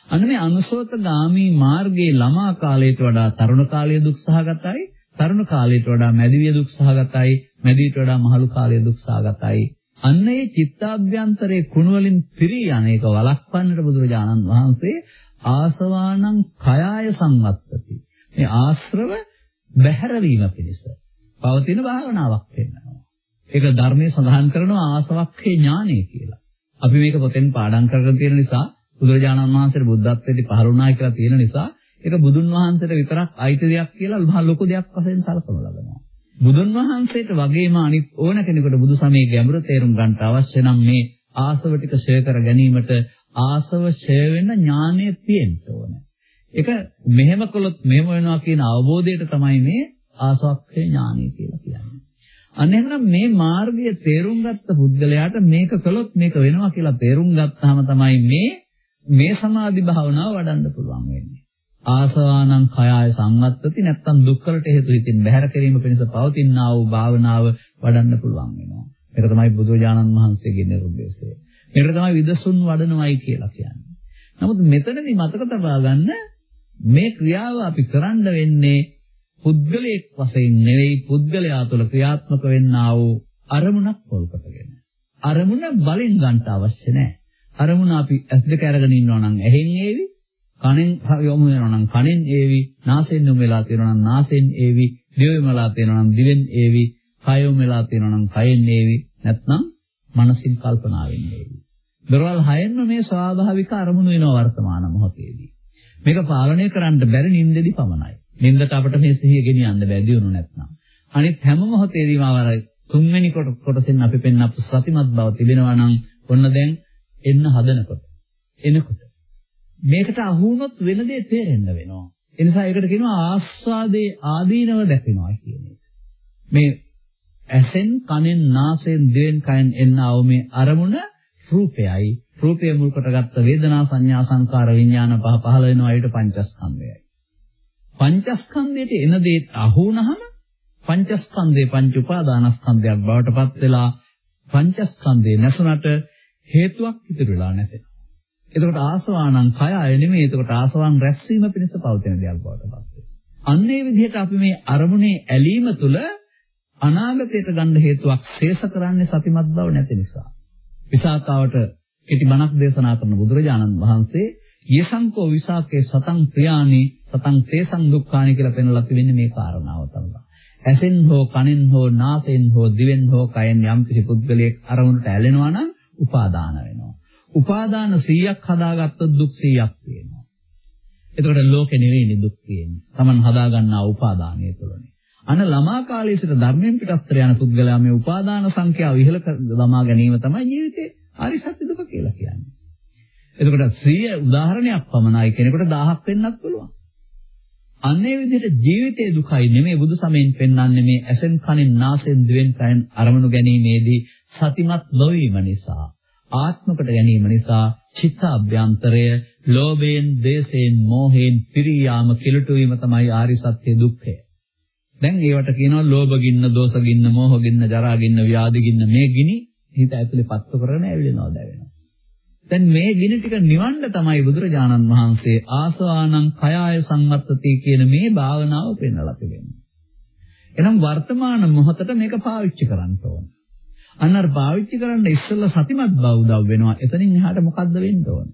අන්න මේ අනුසෝතගාමී මාර්ගයේ ළමා කාලයට වඩා තරුණ කාලයේ දුක් සහගතයි, තරුණ කාලයට වඩා මැදිවිය දුක් සහගතයි, මැදිවියට වඩා මහලු කාලයේ දුක් සහගතයි. අන්න ඒ චිත්තාභ්‍යන්තරයේ කුණ වලින් පිරී යන එක වළක්වන්නට බුදුරජාණන් වහන්සේ ආසවානං කයාය සංවත්තති. මේ ආශ්‍රව බැහැරවීම පිණිස පවතින භාවනාවක් වෙනවා. ඒක ධර්මයේ සඳහන් කරනවා ආසවක්ඛේ ඥානය කියලා. අපි මේක පොතෙන් පාඩම් කරගෙන තියෙන නිසා බුදුරජාණන් වහන්සේට බුද්ධත්වයට පහළුණා කියලා තියෙන නිසා ඒක බුදුන් වහන්සේට විතරක් අයිති දෙයක් කියලා මහ ලොකු දෙයක් වශයෙන් සලකනු ලබනවා. බුදුන් වහන්සේට වගේම අනිත් ඕන කෙනෙකුට බුදු සමයේ ගැඹුරු තේරුම් ගන්නට අවශ්‍ය නම් මේ ආසව ටික ෂය කර ගැනීමට ආසව ෂය වෙන ඥානය තියෙන්න ඕනේ. ඒක මෙහෙම කළොත් මෙහෙම වෙනවා කියන අවබෝධයට තමයි මේ ආසවක්ඛේ ඥානය කියලා කියන්නේ. අන්න එහෙනම් මේ මාර්ගය තේරුම් ගත්ත පුද්ගලයාට මේක කළොත් මේක වෙනවා කියලා තේරුම් ගත්තාම තමයි මේ මේ සමාධි භාවනාව වඩන්න පුළුවන් වෙන්නේ. ආසවානං කයාය සංවත්තති නැත්තම් දුක්වලට හේතු හිතින් බැහැර කිරීම පිණිස පවතිනා වූ භාවනාව වඩන්න පුළුවන් වෙනවා. මේක තමයි බුදුරජාණන් වහන්සේගේ නිර්දේශය. මේකට තමයි විදසුන් වඩනවයි කියලා කියන්නේ. නමුත් මෙතනදී මතක තබා ගන්න මේ ක්‍රියාව අපි කරන්න වෙන්නේ පුද්ගලයෙක් වශයෙන් නෙවෙයි පුද්ගලයා තුළ ක්‍රියාත්මක වෙන්නා වූ අරමුණක් පොල් කොටගෙන. අරමුණ බලෙන් ගන්න අවශ්‍ය නැහැ. අරමුණ අපි ඇස් දෙක අරගෙන ඉන්නවා නම් ඇහෙන් ඒවි, කනෙන් යොමු වෙනවා නම් කනෙන් ඒවි, නාසයෙන් යොමු වෙලා තියෙනවා නම් නාසයෙන් ඒවි, දිවෙන් වෙලා තියෙනවා නම් දිවෙන් ඒවි, කය යොමු වෙලා තියෙනවා නම් කයෙන් ඒවි, නැත්නම් මනසින් කල්පනාවෙන් ඒවි. දරවල් හයෙන්ම මේ ස්වාභාවික අරමුණු වෙනවා වර්තමාන මොහොතේදී. මේක පාලනය කරන්න බැරි නින්දෙදි පමණයි. නින්දට අපිට මේ සිහිය ගෙනියන්න බෑ දියුණු නැත්නම්. අනිත් හැම මොහොතේදීම ආවර තුන්වෙනි කොටසෙන් අපි පෙන්න අප සතිමත් බව තිබෙනවා නම් ඔන්න දැන් එන්න හදනකොට එනකොට මේකට අහු වුණොත් වෙන දේ තේරෙන්න වෙනවා. ඒ නිසා ඒකට කියනවා ආස්වාදේ ආදීනව දැකෙනවා කියන එක. මේ ඇසෙන් කනෙන් නාසයෙන් දිවෙන් කයෙන් එන්න ආව මේ අරමුණ රූපයයි රූපය මුල් කොටගත්ත වේදනා සංඥා සංකාර විඥාන පහ පහළ වෙනවා ඊට පංචස්කන්ධයයි. පංචස්කන්ධයට එන දේ අහු වුණහම පංචස්කන්ධේ පංච උපාදානස්කන්ධයක් බවට පත් වෙලා පංචස්කන්ධේ නැසුණට හේතුවක් ඉතුරු වෙලා නැතෙනවා. එතකොට ආසවානං කය අය නෙමෙයි එතකොට ආසවන් රැස්වීම පිණිස පවතින දෙයක් බවට පත් වෙනවා. අන්න ඒ විදිහට අපි මේ අරමුණේ ඇලීම තුළ අනාගතයට ගන්න හේතුවක් ශේෂ කරන්නේ සතිමත් බව නැති නිසා. විසාකාවට කෙටි බණක් දේශනා කරන බුදුරජාණන් වහන්සේ යසංකෝ විසාකේ සතං ප්‍රියානි සතං තේසං දුක්ඛානි කියලා පෙන්වලා තිබෙන්නේ මේ කාරණාව තමයි. ඇසෙන් හෝ කනෙන් හෝ නාසයෙන් හෝ දිවෙන් හෝ කයෙන් යම් කිසි පුද්ගලයෙක් අරමුණට ඇලෙනවා නම් උපාදාන වෙනවා. උපාදාන 100ක් හදාගත්තොත් දුක් 100ක් තියෙනවා. එතකොට ලෝකෙ නෙවෙයි දුක් තියෙන්නේ. Taman හදාගන්නා උපාදානය තුළනේ. අන ළමා කාලයේ සිට ධර්මයෙන් පිටස්තර යන පුද්ගලයා මේ උපාදාන සංඛ්‍යාව ඉහළ ළමා ගැනීම තමයි ජීවිතේ ආරි සත්‍ය දුක කියලා කියන්නේ. එතකොට 100 උදාහරණයක් පමණයි කෙනෙකුට 1000ක් වෙන්නත් පුළුවන්. අන්නේ විදිහට ජීවිතයේ දුකයි නෙමෙයි බුදු සමයෙන් පෙන්වන්නේ මේ ඇසෙන් කනෙන් නාසයෙන් දිවෙන් කයෙන් අරමුණු ගැනීමේදී සතිමත් නොවීම නිසා ආත්මකට ගැනීම නිසා චිත්ත අභ්‍යන්තරය ලෝභයෙන්, දේශයෙන්, මෝහයෙන් පිරී යාම කිලුට වීම තමයි ආරි සත්‍ය දුක්ඛය. දැන් ඒවට කියනවා ලෝභ ගින්න, දෝෂ ගින්න, මෝහ ගින්න, ජරා ගින්න, ව්‍යාධි ගින්න මේ ගිනි හිත ඇතුලේ පත්තු කරගෙන ඇවිලෙනවා දැවෙනවා. දැන් මේ ගිනි ටික නිවන්න තමයි බුදුරජාණන් වහන්සේ ආසවානං කයාය සංවත්තති කියන මේ භාවනාව පෙන්වලා තිබෙන්නේ. එහෙනම් වර්තමාන මොහොතට මේක පාවිච්චි කරන්න ඕන. අන්න අර පාවිච්චි කරන්න ඉස්සෙල්ලා සතිමත් බව උදව් වෙනවා. එතනින් එහාට මොකද්ද වෙන්න ඕන?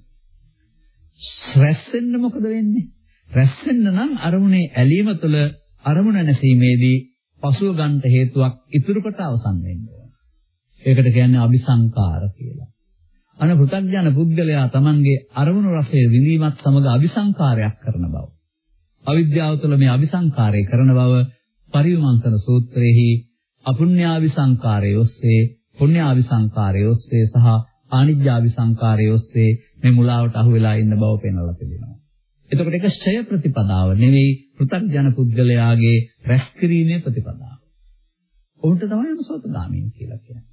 රැස්සෙන්න මොකද වෙන්නේ? රැස්සෙන්න නම් අරමුණේ ඇලීම තුළ අරමුණ නැසීමේදී පසුව ගන්න හේතුවක් ඉතුරු කොට අවසන් වෙන්න ඕන. ඒකට කියන්නේ අபிසංකාර කියලා. අන පෘථග්ජන පුද්ගලයා තමන්ගේ අරමුණු රසය විඳීමත් සමග අபிසංකාරයක් කරන බව. අවිද්‍යාව තුළ මේ අபிසංකාරය කරන බව පරිවිමංසන සූත්‍රයේහි අපුඤ්ඤාවිසංකාරය ඔස්සේ පුඤ්ඤාවිසංකාරය ඔස්සේ සහ ආනිජ්ජාවිසංකාරය ඔස්සේ මේ මුලාවට අහු වෙලා ඉන්න බව පෙන්වලා තිබෙනවා. එතකොට ඒක ඡය ප්‍රතිපදාව නෙවෙයි පෘථග්ජන පුද්ගලයාගේ රැස්කිරීමේ ප්‍රතිපදාව. උන්ට තමයි අනුසෝතගාමීන් කියලා කියන්නේ.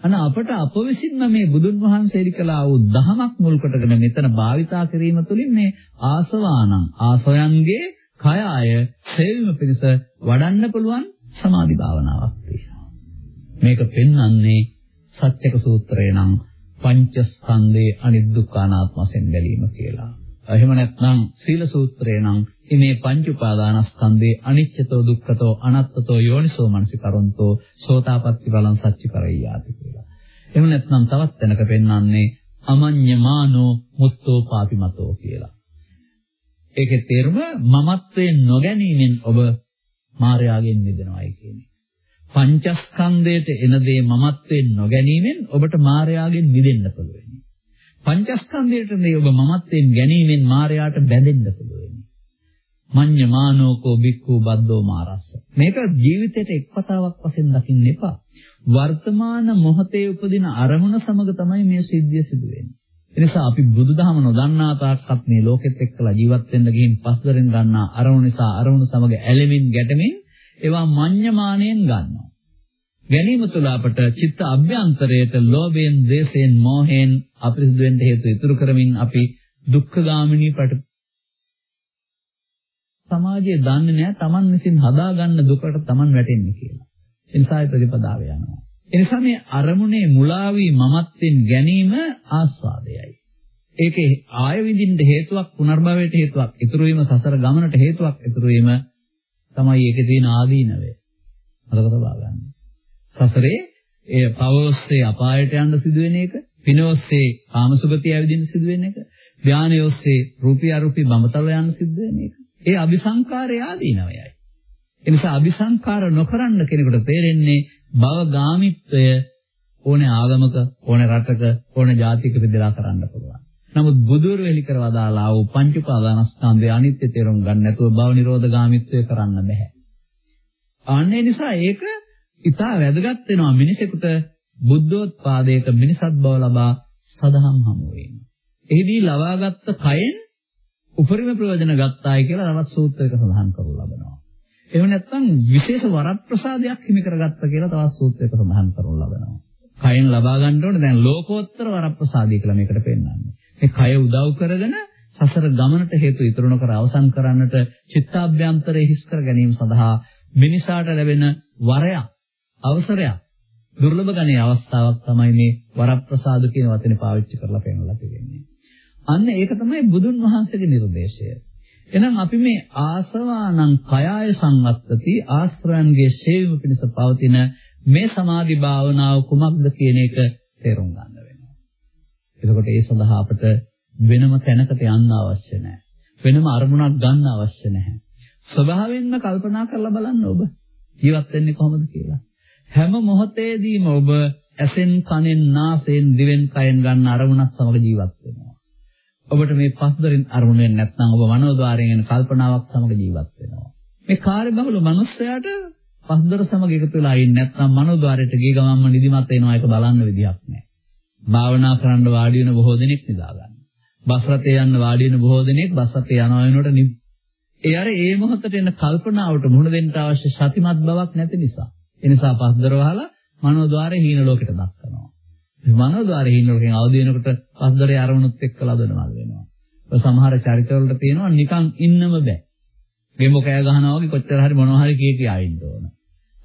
අන අපට අප විසින්ම මේ බුදුන් වහන්සේ ඉකලා වූ දහමක් මුල් කොටගෙන මෙතන භාවිතා කිරීම තුළින් මේ ආසවානං ආසයන්ගේ කය ආය සේවීම පිණිස වඩන්න පුළුවන් සමාධි භාවනාවක් තියෙනවා. මේක පෙන්වන්නේ සත්‍යක සූත්‍රය නම් පංචස්කන්ධේ අනිදුක්ඛානාත්ම වශයෙන් බැලීම කියලා. එහෙම නැත්නම් සීල සූත්‍රය නම් මේ පංච උපාදානස්කන්ධේ අනිච්චතෝ දුක්ඛතෝ අනත්තතෝ යෝනිසෝ මනසිකරොන්තෝ සෝතාපට්ටි බලං සච්චි කරයියාති කියලා. එහෙම නැත්නම් තවත් තැනක පෙන්වන්නේ අමඤ්ඤමානෝ මුත්තෝ පාපිමතෝ කියලා. ඒකේ තේරුම මමත්වයෙන් නොගැනීමෙන් ඔබ මායාවෙන් මිදෙනවායි කියන්නේ. පංචස්කන්ධයට එන දේ මමත්වයෙන් නොගැනීමෙන් ඔබට මායාවෙන් මිදෙන්න පුළුවන්. පංචස්කන්ධයට මේ ඔබ මමත්වයෙන් ගැනීමෙන් මායාවට බැඳෙන්න පුළුවන්. මඤ්ඤමානෝකෝ බික්ඛු බද්දෝ මාරස්ස. මේක ජීවිතේට එක්පතාවක් වශයෙන් දකින්න එපා. වර්තමාන මොහොතේ උපදින අරමුණ සමග තමයි මේ සිද්ධිය සිදු වෙන්නේ. එනිසා අපි බුදුදහම නොදන්නා තාක්කත් මේ ලෝකෙත් එක්කලා ජීවත් වෙන්න ගිහින් පස්දරෙන් ගන්නා අරමුණ නිසා අරමුණ සමග ඇලෙමින් ගැටෙමින් ඒවා මඤ්ඤමාණයෙන් ගන්නවා. ගැනීම තුළ අපට චිත්ත අභ්‍යන්තරයට ලෝභයෙන්, ද්වේෂයෙන්, මෝහයෙන් අපිරිසුදු වෙන්න හේතු ඉතුරු කරමින් අපි දුක්ඛගාමිනී පට සමාජයේ දන්නේ නැහැ Taman විසින් හදාගන්න දුකට Taman වැටෙන්නේ කියලා. ඒ නිසා ඒ ප්‍රතිපදාව යනවා. එනිසා මේ අරමුණේ මුලාවී මමත්වෙන් ගැනීම ආස්වාදයයි. ඒකේ ආය විඳින්න හේතුවක් පුනර්භවයට හේතුවක් ඉතුරු වීම සසර ගමනට හේතුවක් ඉතුරු වීම තමයි ඒකේ තියෙන ආදීනවය. මතක තබා ගන්න. සසරේ ඒ පවෝස්සේ අපායට යන්න සිදුවෙන එක, පිනෝස්සේ කාමසුගතිය ඇවිදින්න සිදුවෙන එක, ධානයෝස්සේ රූපී අරූපී බඹතල යන්න සිද්ධ වෙන එක. ඒ අபிසංකාරය ආදීනවයයි. ඒ නිසා අபிසංකාර නොකරන්න කෙනෙකුට තේරෙන්නේ භවගාමිත්වය ඕනේ ආගමක ඕනේ රටක ඕනේ ජාතියක බෙදලා කරන්න පුළුවන්. නමුත් බුදුරු වෙලි කරවදාලා වූ පංච උපාදානස්කන්ධයේ අනිත්‍ය තේරුම් ගන්න නැතුව භව නිරෝධගාමිත්වය කරන්න බෑ. අනේ නිසා ඒක ඉතා වැදගත් වෙනවා මිනිසෙකුට බුද්ධෝත්පාදයක මිනිසත් බව ලබා සදහම් හමු වීම. එහිදී ලබාගත් කයෙන් උපරිම ප්‍රයෝජන ගත්තායි කියලා රවත් සූත්‍රයක සඳහන් කරලා ලබනවා. එහෙම නැත්නම් විශේෂ වරත් ප්‍රසාදයක් හිමි කරගත්තා කියලා තවත් සූත්‍රයක සඳහන් කරනු ලබනවා. කයෙන් ලබා ගන්න ඕනේ දැන් ලෝකෝත්තර වරත් ප්‍රසාදය කියලා මේකට පෙන්වන්නේ. මේ කය උදව් කරගෙන සසර ගමනට හේතු ඉතුරු නොකර අවසන් කරන්නට චිත්තාභ්‍යන්තරයේ හිස් කර ගැනීම සඳහා මිනිසාට ලැබෙන වරයක් අවසරයක් දුර්ලභ ගණේ අවස්ථාවක් තමයි මේ වරප්‍රසාද කියන වචනේ පාවිච්චි කරලා පෙන්නලා තියෙන්නේ. අන්න ඒක තමයි බුදුන් වහන්සේගේ නිර්දේශය. එහෙනම් අපි මේ ආසවානං කයාය සංවත්තති ආශ්‍රයන්ගේ ශේවිම පිණිස පවතින මේ සමාධි භාවනාව කුමක්ද කියන එක තේරුම් ගන්න වෙනවා. එතකොට ඒ සඳහා අපට වෙනම තැනකට යන්න අවශ්‍ය නැහැ. වෙනම අරමුණක් ගන්න අවශ්‍ය නැහැ. ස්වභාවයෙන්ම කල්පනා කරලා බලන්න ඔබ ජීවත් වෙන්නේ කොහොමද කියලා. හැම මොහොතේදීම ඔබ ඇසෙන් කනෙන් නාසයෙන් දිවෙන් කයෙන් ගන්න අරමුණක් සමග ජීවත් වෙනවා. ඔබට මේ පස්දරින් අරමුණෙන් නැත්නම් ඔබ මනෝද්වාරයෙන් එන කල්පනාවක් සමග ජීවත් වෙනවා. මේ කාර්යබහුල මනුස්සයාට පස්දර සමග එකතු වෙලා ඉන්නේ නැත්නම් මනෝද්වාරයට ගිය ගමන්ම නිදිමත එනවා ඒක බලන්න විදියක් නැහැ. භාවනා කරන්න වාඩි වෙන බොහෝ දෙනෙක් නිදා ගන්න. බස් රථේ යන්න වාඩි වෙන බොහෝ දෙනෙක් බස් රථේ යනවා වෙනකොට ඒ අර ඒ මොහොතට එන කල්පනාවට මුහුණ දෙන්න අවශ්‍ය සතිමත් බවක් නැති නිසා. ඒ නිසා පස්දර වහලා මනෝද්වාරේ හීන ලෝකෙට දක්වනවා. මනෝද්වාරයේ ඉන්නකොට අවදි වෙනකොට පස්දරේ අරමුණුත් එක්කලා දනවල් වෙනවා. සමහර චරිතවලට තියෙනවා නිකන් ඉන්නම බෑ. ගෙම්බ කෑ ගහනවා වගේ කොච්චර හරි මොනවා හරි කිය කියා ඉන්න ඕන.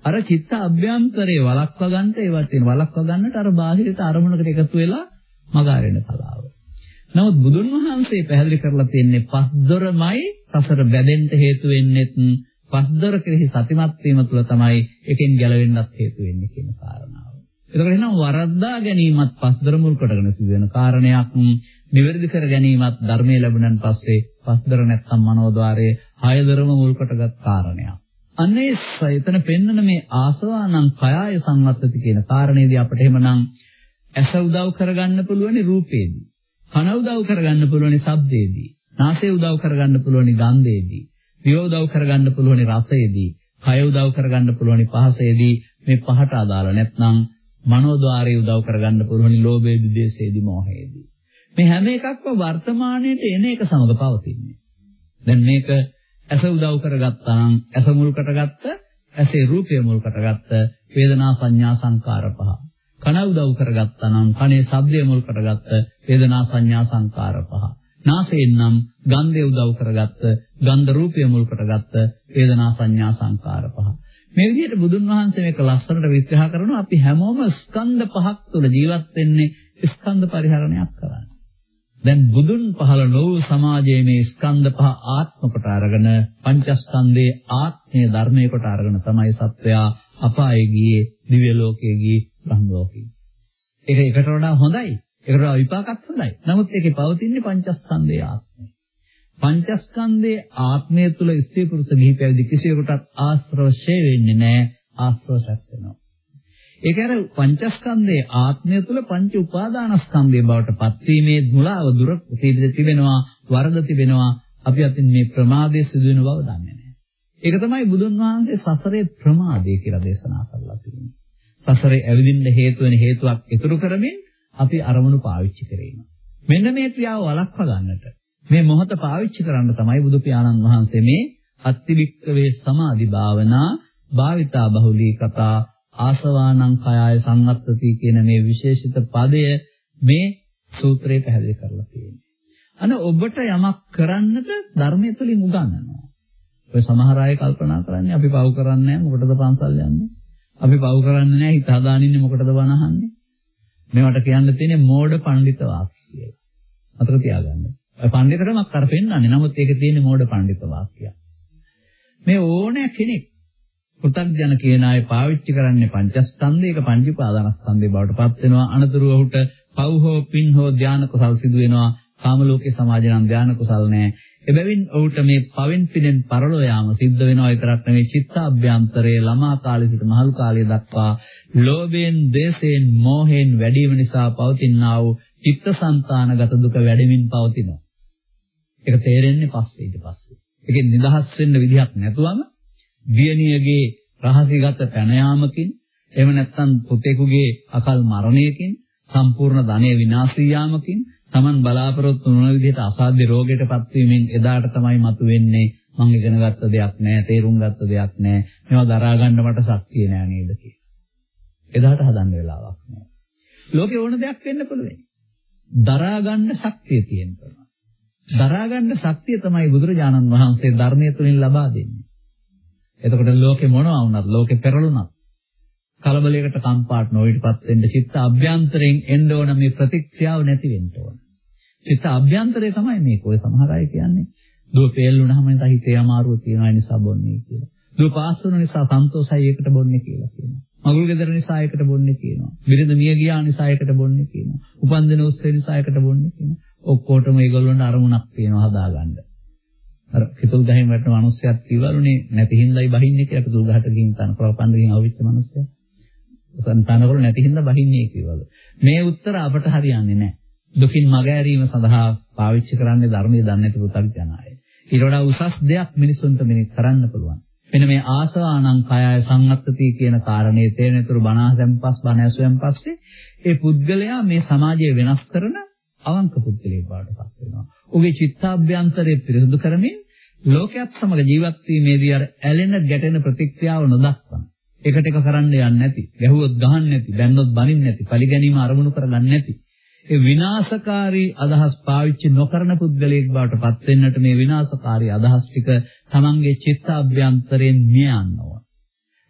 අර චිත්ත අභ්‍යන්තරේ වලක්වා ගන්නට ඒවත් තියෙන වලක්වා ගන්නට අර බාහිරට අරමුණකට එකතු වෙලා මග අරින කලාව. නමුත් බුදුන් වහන්සේ පැහැදිලි කරලා තියෙන්නේ පස්දොරමයි සසර බැඳෙන්න හේතු වෙන්නේත් පස්දොර කෙරෙහි සතිමත් වීම තුළ තමයි එකෙන් ගැලවෙන්නත් හේතු වෙන්නේ කියන කාරණාව. එතකොට එහෙනම් වරද්දා ගැනීමත් පස්දොර මුල් කොටගෙන සිදුවෙන කාරණයක් නිවැරදි කර ගැනීමත් ධර්මයේ ලැබුණන් පස්සේ පස්දොර නැත්තම් මනෝද්වාරයේ හයදරම මුල් කොටගත් කාරණයක්. අන්නේ එතන පෙන්වන මේ ආසවානං කයාය සංවත්තති කියන කාරණේදී අපිට එහෙමනම් ඇස උදව් කරගන්න පුළුවන් රූපේදී. කන උදව් කරගන්න පුළුවන් ශබ්දේදී. නාසය උදව් කරගන්න පුළුවන් ගන්ධයේදී. දිව උදව් කරගන්න පුළුවන් රසයේදී. කය උදව් කරගන්න පුළුවන් පහසේදී මේ පහට අදාළ නැත්නම් මනෝද්වාරය උදව් කරගන්න පුළුවන් ලෝභයේදී, දේශයේදී, මෝහයේදී. මේ හැම එකක්ම වර්තමානයේට එන එක සමග පවතින්නේ. දැන් මේක ඇස උදව් කරගත්තා නම් ඇස මුල් කරගත්ත ඇසේ රූපය මුල් කරගත්ත වේදනා සංඥා සංකාර පහ. කන උදව් කරගත්තා නම් කනේ ශබ්දය මුල් කරගත්ත වේදනා සංඥා සංකාර පහ. නාසයෙන් නම් ගන්ධය උදව් කරගත්ත ගන්ධ රූපය මුල් කරගත්ත වේදනා සංඥා සංකාර පහ. මේ විදිහට බුදුන් වහන්සේ මේක ලස්සනට විස්තර කරනවා අපි හැමෝම ස්කන්ධ පහක් තුළ ජීවත් වෙන්නේ ස්කන්ධ පරිහරණයක් කරන්නේ. දැන් බුදුන් පහළ නොවූ සමාජයේ මේ ස්කන්ධ පහ ආත්ම කොට අරගෙන පංචස්කන්ධයේ ආත්මීය ධර්මයේ කොට අරගෙන තමයි සත්වයා අපායේ ගියේ දිව්‍ය ලෝකයේ ගියේ බ්‍රහ්ම ලෝකයේ. ඒක එකට වඩා හොඳයි. ඒකට වඩා විපාකත් හොඳයි. නමුත් ඒකේ පවතින්නේ පංචස්කන්ධයේ ආත්මය. පංචස්කන්ධයේ ආත්මය තුල ස්ත්‍රී පුරුෂ ගිහි පැවිදි කිසියෙකුටත් ආශ්‍රව ශේ වෙන්නේ නැහැ. ආශ්‍රව සැස් වෙනවා. ඒක අර පංචස්කන්ධයේ ආත්මය තුළ පංච උපාදානස්කන්ධය බවට පත්වීමේ මුලාව දුර තිබෙනවා වරද තිබෙනවා අපි අතින් මේ ප්‍රමාදයේ සිදුවෙන බව දන්නේ නැහැ. ඒක තමයි බුදුන් වහන්සේ සසරේ ප්‍රමාදය කියලා දේශනා කරලා තියෙන්නේ. සසරේ ඇවිදින්න හේතු වෙන හේතුවක් ඉතුරු කරමින් අපි අරමුණු පාවිච්චි කරේනවා. මෙන්න මේ ක්‍රියාව වළක්වා ගන්නට මේ මොහොත පාවිච්චි කරන්න තමයි බුදු පියාණන් වහන්සේ මේ අත්තිවික්කවේ සමාධි භාවනා භාවිතා බහුලී කතා ආසවානං කයාය සංවත්තති කියන මේ විශේෂිත පදය මේ සූත්‍රයේ පැහැදිලි කරලා තියෙනවා. අන ඔබට යමක් කරන්නට ධර්මයේ තුලින් උගන්වනවා. ඔය සමහර අය කල්පනා කරන්නේ අපි පව් කරන්නේ නැහැ මොකටද පන්සල් යන්නේ? අපි පව් කරන්නේ නැහැ හිත හදාගෙන ඉන්නේ මොකටද බණ අහන්නේ? මේවට කියන්න තියෙන්නේ මෝඩ පඬිත වාක්‍ය කියලා. අතක තියාගන්න. ඔය පඬිතකමක් කර පෙන්නන්නේ. නමුත් ඒකේ තියෙන්නේ මෝඩ පඬිත වාක්‍යයක්. මේ ඕනෑ කෙනෙක් පෘථග්ජන කියන අය පාවිච්චි කරන්නේ පංචස්කන්ධයක පංච උපාදානස්කන්ධය බවට පත් වෙනවා. අනතුරුව ඔහුට පව් හෝ පින් හෝ ධාන කුසල් සිදු වෙනවා. කාම ලෝකේ සමාජේ නම් ධාන කුසල් නැහැ. එබැවින් ඔහුට මේ පවෙන් පිනෙන් පරලෝ යාම සිද්ධ වෙනවා විතරක් නෙවෙයි චිත්තාභ්‍යන්තරයේ ළමා කාලේ සිට මහලු කාලය දක්වා ලෝභයෙන්, දේශයෙන්, මෝහයෙන් වැඩිම නිසා පවතිනා වූ චිත්තසංතානගත දුක වැඩිමින් පවතිනවා. ඒක තේරෙන්නේ පස්සේ ඊට පස්සේ. ඒකෙන් නිදහස් වෙන්න විදිහක් නැතුවම දියණියගේ රහසිගත පැන යාමකින් එහෙම නැත්නම් පුතේකුගේ අකල් මරණයකින් සම්පූර්ණ ධනෙ විනාශ යාමකින් Taman බලාපොරොත්තු වුණ විදිහට අසාධ්‍ය රෝගයකටපත් වීමෙන් එදාට තමයි මතුවෙන්නේ මම ඉගෙන ගත්ත දෙයක් නෑ තේරුම් ගත්ත දෙයක් නෑ මේවා දරා ගන්න මට ශක්තිය නෑ නේද කියලා. එදාට හදන්න වෙලාවක් නෑ. ලෝකේ ඕන දෙයක් වෙන්න පුළුවන්. දරා ගන්න ශක්තිය තියෙනවා. දරා ගන්න ශක්තිය තමයි බුදුරජාණන් වහන්සේ ධර්මයේ තුලින් ලබා දෙන්නේ. එතකොට ලෝකේ මොනවා වුණත් ලෝකේ පෙරළුණත් කලබලයකට කම්පාට නොවිතපත් වෙන්න චිත්ත අභ්‍යන්තරයෙන් එන්න ඕන මේ ප්‍රතික්‍රියාව නැති වෙන්න ඕන. චිත්ත අභ්‍යන්තරය තමයි මේක. ඔය සමහර අය කියන්නේ දුව පෙල්ලුණාම නැත හිතේ අමාරුව තියෙනවා නිසා බොන්නේ කියලා. දුව පාස් වුණ නිසා සන්තෝෂයි ඒකට බොන්නේ කියලා කියනවා. මගුල් ගෙදර නිසා ඒකට බොන්නේ කියනවා. බිරිඳ මිය ගියා නිසා ඒකට බොන්නේ කියනවා. උපන්දින උත්සව නිසා ඒකට බොන්නේ කියනවා. ඔක්කොටම ඒගොල්ලොන්ට අරමුණක් තියෙනවා හදාගන්න. අර කිතුල් ගහෙන් වැටෙන මිනිස්සයක් කිව්වලුනේ නැති හින්දායි බහින්නේ කියලා කිතුල් ගහට ගිහින් තනකොළ පණ්ඩගෙන් අවවිච්ච මිනිස්සයා. උසන් තනකොළ නැති හින්දා බහින්නේ කිව්වලු. මේ උත්තර අපට හරියන්නේ නැහැ. දුකින් මග ඇරීම සඳහා පාවිච්චි කරන්නේ ධර්මයේ දන්නේ නැති පුතක් ජනය. ඊට වඩා උසස් දෙයක් මිනිසුන්ට මෙනෙක් කරන්න පුළුවන්. මෙන්න මේ ආසවානං කයය සංගත්තති කියන කාරණේ තේරෙනතුරු බණහසෙන් පස් බණ ඇසුවෙන් පස්සේ ඒ පුද්ගලයා මේ සමාජය වෙනස් කරන අවංක පුද්ගලයෙක් බවට පත් වෙනවා. ඔහුගේ චිත්තාභ්‍යන්තරය පිරිසුදු කරමින් ලෝකයක් සමග ජීවත් වීමේදී අර ඇලෙන ගැටෙන ප්‍රතික්‍රියාව නොදක්වන. එකට එක කරන්න යන්නේ නැති, ගැහුවොත් ගහන්නේ නැති, බැන්නොත් බනින්නේ නැති, පරිගැනීම අරමුණු කරගන්නේ නැති. ඒ විනාශකාරී අදහස් පාවිච්චි නොකරන පුද්ගලයෙක් බවට පත් වෙන්නට මේ විනාශකාරී අදහස් ටික තමන්ගේ චිත්තාභ්‍යන්තරයෙන් මියන්න ඕන.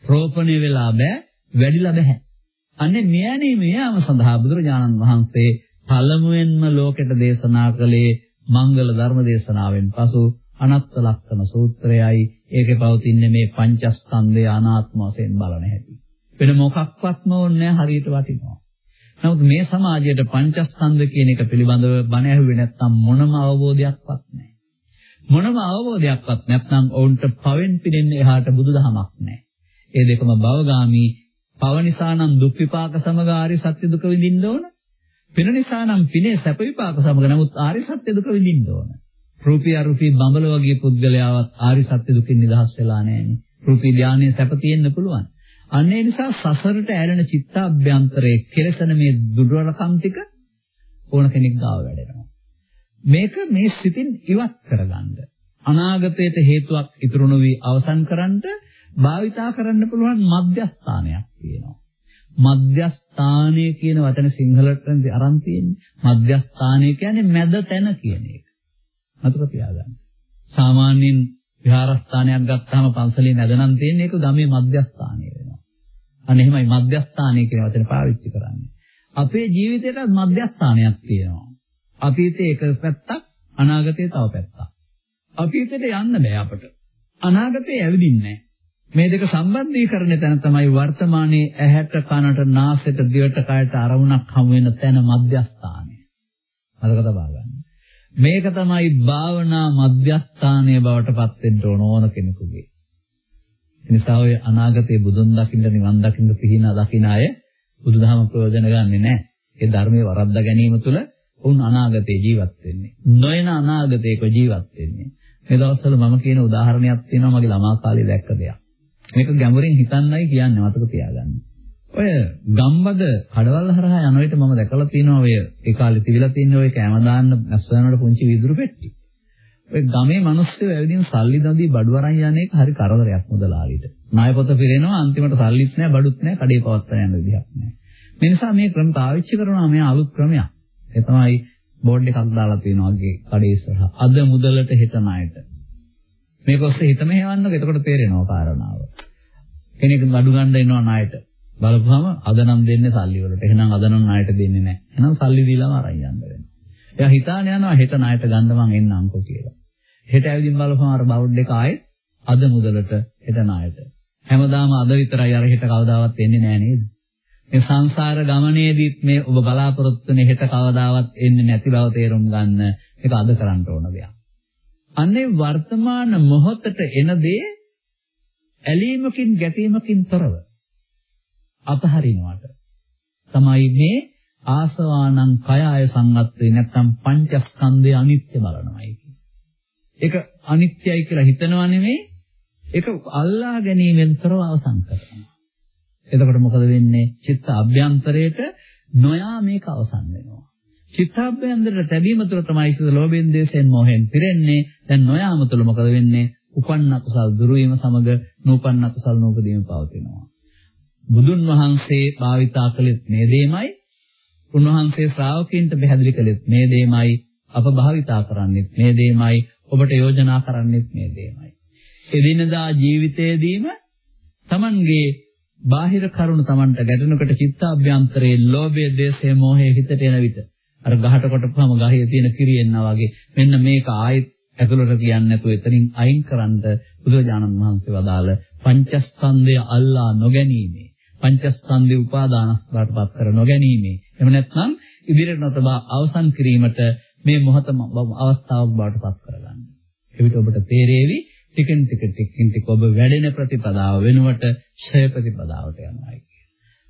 රෝපණය වෙලා බෑ, වැඩිලා බෑ. අනේ මියන්නේ මියාම සඳහා බුදුරජාණන් වහන්සේ පළමුවෙන්ම ලෝකෙට දේශනා කළේ මංගල ධර්ම දේශනාවෙන් පසු අනත්ත ලක්ෂණ සූත්‍රයයි ඒකේ පවතින්නේ මේ පංචස්කන්ධය අනාත්ම වශයෙන් බලන හැටි. වෙන මොකක්වත්ම ඕනේ හරියට වටිනවා. නමුත් මේ සමාජයට පංචස්කන්ධ කියන එක පිළිබඳව බණ ඇහුවේ නැත්නම් මොනම අවබෝධයක්වත් නැහැ. මොනම අවබෝධයක්වත් නැත්නම් ඔවුන්ට පවෙන් පිරෙන්න එහාට බුදුදහමක් නැහැ. ඒ දෙකම භවගාමි පව නිසා නම් දුක් විපාක සමග ආර්ය සත්‍ය දුක විඳින්න ඕන. පින නිසා නම් පිනේ සැප විපාක සමග නමුත් ආර්ය සත්‍ය දුක විඳින්න ඕන. රූපී අරූපී බඹල වගේ පුද්ගලයාවත් ආරි සත්‍ය දුකින් නිදහස් වෙලා නැහෙනේ. රූපී ධානයේ සැප තියෙන්න පුළුවන්. අන්න ඒ නිසා සසරට ඇලෙන චිත්තාභ්‍යන්තරයේ කෙලසන මේ දුර්වලකම් ටික ඕන කෙනෙක් ගාව වැඩෙනවා. මේක මේ සිතින් ඉවත් කරගන්න. අනාගතයට හේතුවක් ඉතුරු නොවි අවසන් කරන්නට භාවිතා කරන්න පුළුවන් මධ්‍යස්ථානයක් තියෙනවා. මධ්‍යස්ථානය කියන වචන සිංහලට අරන් තියෙන්නේ. මධ්‍යස්ථානය කියන්නේ මැද තැන කියන එක. මතක තියාගන්න. සාමාන්‍යයෙන් විහාරස්ථානයක් ගත්තාම පන්සලේ නැදනම් තියෙන එක ගමේ මධ්‍යස්ථානය වෙනවා. අන්න එහෙමයි මධ්‍යස්ථානය කියන වචන පාවිච්චි කරන්නේ. අපේ ජීවිතේට මධ්‍යස්ථානයක් තියෙනවා. අතීතයේ එක පැත්තක් අනාගතයේ තව පැත්තක්. අතීතයට යන්න බෑ අපට. අනාගතේ ඇවිදින්නේ මේ දෙක සම්බන්ධීකරණය තැන තමයි වර්තමානයේ ඇහැට කනට නාසයට දිවට කයට අරමුණක් හමු වෙන තැන මධ්‍යස්ථානය. මතක තබා ගන්න. මේක තමයි භාවනා මධ්‍යස්ථානය බවට පත් වෙන්න ඕන ඕන කෙනෙකුගේ. එනිසා ඔය අනාගතයේ බුදුන් දකින්න නිවන් දකින්න පිහින දකින්න අය බුදුදහම ප්‍රයෝජන ගන්නෙ නැහැ. ඒ ධර්මයේ වරද්දා ගැනීම තුළ උන් අනාගතේ ජීවත් වෙන්නේ. නොයන අනාගතේක ජීවත් වෙන්නේ. මේ දවස්වල මම කියන උදාහරණයක් තියෙනවා මගේ ළමා කාලේ දැක්ක දෙයක්. මේක ගැඹුරින් හිතන්නයි කියන්නේ මතක තියාගන්න. ඔය ගම්බද කඩවල් හරහා යන විට මම දැකලා තියෙනවා ඔය ඒ කාලේ තිබිලා තියෙන ඔය කැම දාන්න නැස්වනවල පුංචි විදුරු පෙට්ටි. ඔය ගමේ මිනිස්සු ඇවිදින් සල්ලි දන්දී බඩු අරන් යන එක හරි කරදරයක් මුදලාලිට. ණය පොත පිරෙනවා අන්තිමට සල්ලිත් නැහැ බඩුත් නැහැ කඩේ පවත්තන යන විදිහක් නැහැ. මේ නිසා මේ ක්‍රම පාවිච්චි කරනවා මේ අලුත් ක්‍රමයක්. ඒ තමයි බෝඩ් එකක් දාලා තියෙනවා වගේ කඩේ ඉස්සරහා. අද මුදලට හෙට ණයට. මේක ඔස්සේ හිතම හේවන්නකො එතකොට තේරෙනවා කාරණාව. කෙනෙක් බඩු ගන්න එනවා ණයට. බලපුවම අද නම් දෙන්නේ සල්ලි වලට. එහෙනම් අද නම් ණයට දෙන්නේ නැහැ. එහෙනම් සල්ලි දීලාම අරන් යන්න වෙනවා. එයා හිතාන යනවා හෙට ණයට ගන්න මං එන්නම්කෝ කියලා. හෙට ඇවිදින් බලපුවම අර බවුඩ් එක ආයේ අද මුදලට හෙට ණයට. හැමදාම අද විතරයි අර හෙට කවදාවත් එන්නේ නැහැ නේද? මේ සංසාර ගමනේදීත් මේ ඔබ බලාපොරොත්තු වෙන හෙට කවදාවත් එන්නේ නැති බව තේරුම් ගන්න ඒක අද කරන්න ඕන දෙයක්. අන්නේ වර්තමාන මොහොතට එන දේ ඇලීමකින් ගැටීමකින් තොරව අතහරිනවට තමයි මේ ආසවානං කය ආය සංගත්වේ නැත්නම් පංචස්කන්ධය අනිත්‍ය බලනවායි කියන්නේ. ඒක අනිත්‍යයි කියලා හිතනවා නෙමෙයි ඒක අල්ලා ගැනීමෙන්තරව අවසන් කරනවා. එතකොට මොකද වෙන්නේ? චිත්ත අභ්‍යන්තරයට නොයා මේක අවසන් වෙනවා. චිත්තාභ්‍යන්තරයට ලැබීම තුළ තමයි සිත ලෝභයෙන් දේශයෙන් මොහෙන් පිරෙන්නේ. දැන් නොයාම තුළ මොකද වෙන්නේ? උපන්න කුසල් දුරු වීම සමග නූපන්න කුසල් නූපදීම පවතිනවා. බුදුන් වහන්සේ භාවිතා කළෙත් මේ දෙයමයි. උන්වහන්සේ ශ්‍රාවකයන්ට පැහැදිලි කළෙත් මේ දෙයමයි. අප භාවිතා කරන්නේත් මේ දෙයමයි. ඔබට යෝජනා කරන්නේත් මේ දෙයමයි. එදිනදා ජීවිතයේදීම Tamanගේ බාහිර කරුණු Tamanට ගැටෙනකොට චිත්තාභ්‍යන්තරයේ ලෝභය, දේශය, මෝහය හිතට එන විට අර ගහට කොටපුවම ගහේ තියෙන කිරියෙන්නා වගේ මෙන්න මේක ආයෙත් ඇතුළට කියන්නේ නැතුව එතනින් අයින් කරන්න බුදුරජාණන් වහන්සේ වදාළ පංචස්කන්ධය අල්ලා නොගැනීමේ පංචස්කන්ධේ උපාදානස්තරපත් කර නොගැනීමේ එහෙම නැත්නම් ඉදිරියට නොතබා අවසන් කිරීමට මේ මොහතම අවස්ථාවක් බවට පත් කරගන්න. එවිට ඔබට තේරෙවි ටිකෙන් ටික ටිකෙන් ටික ඔබ වැඩෙන ප්‍රතිපදාව වෙනුවට ඡය ප්‍රතිපදාවට යනවායි.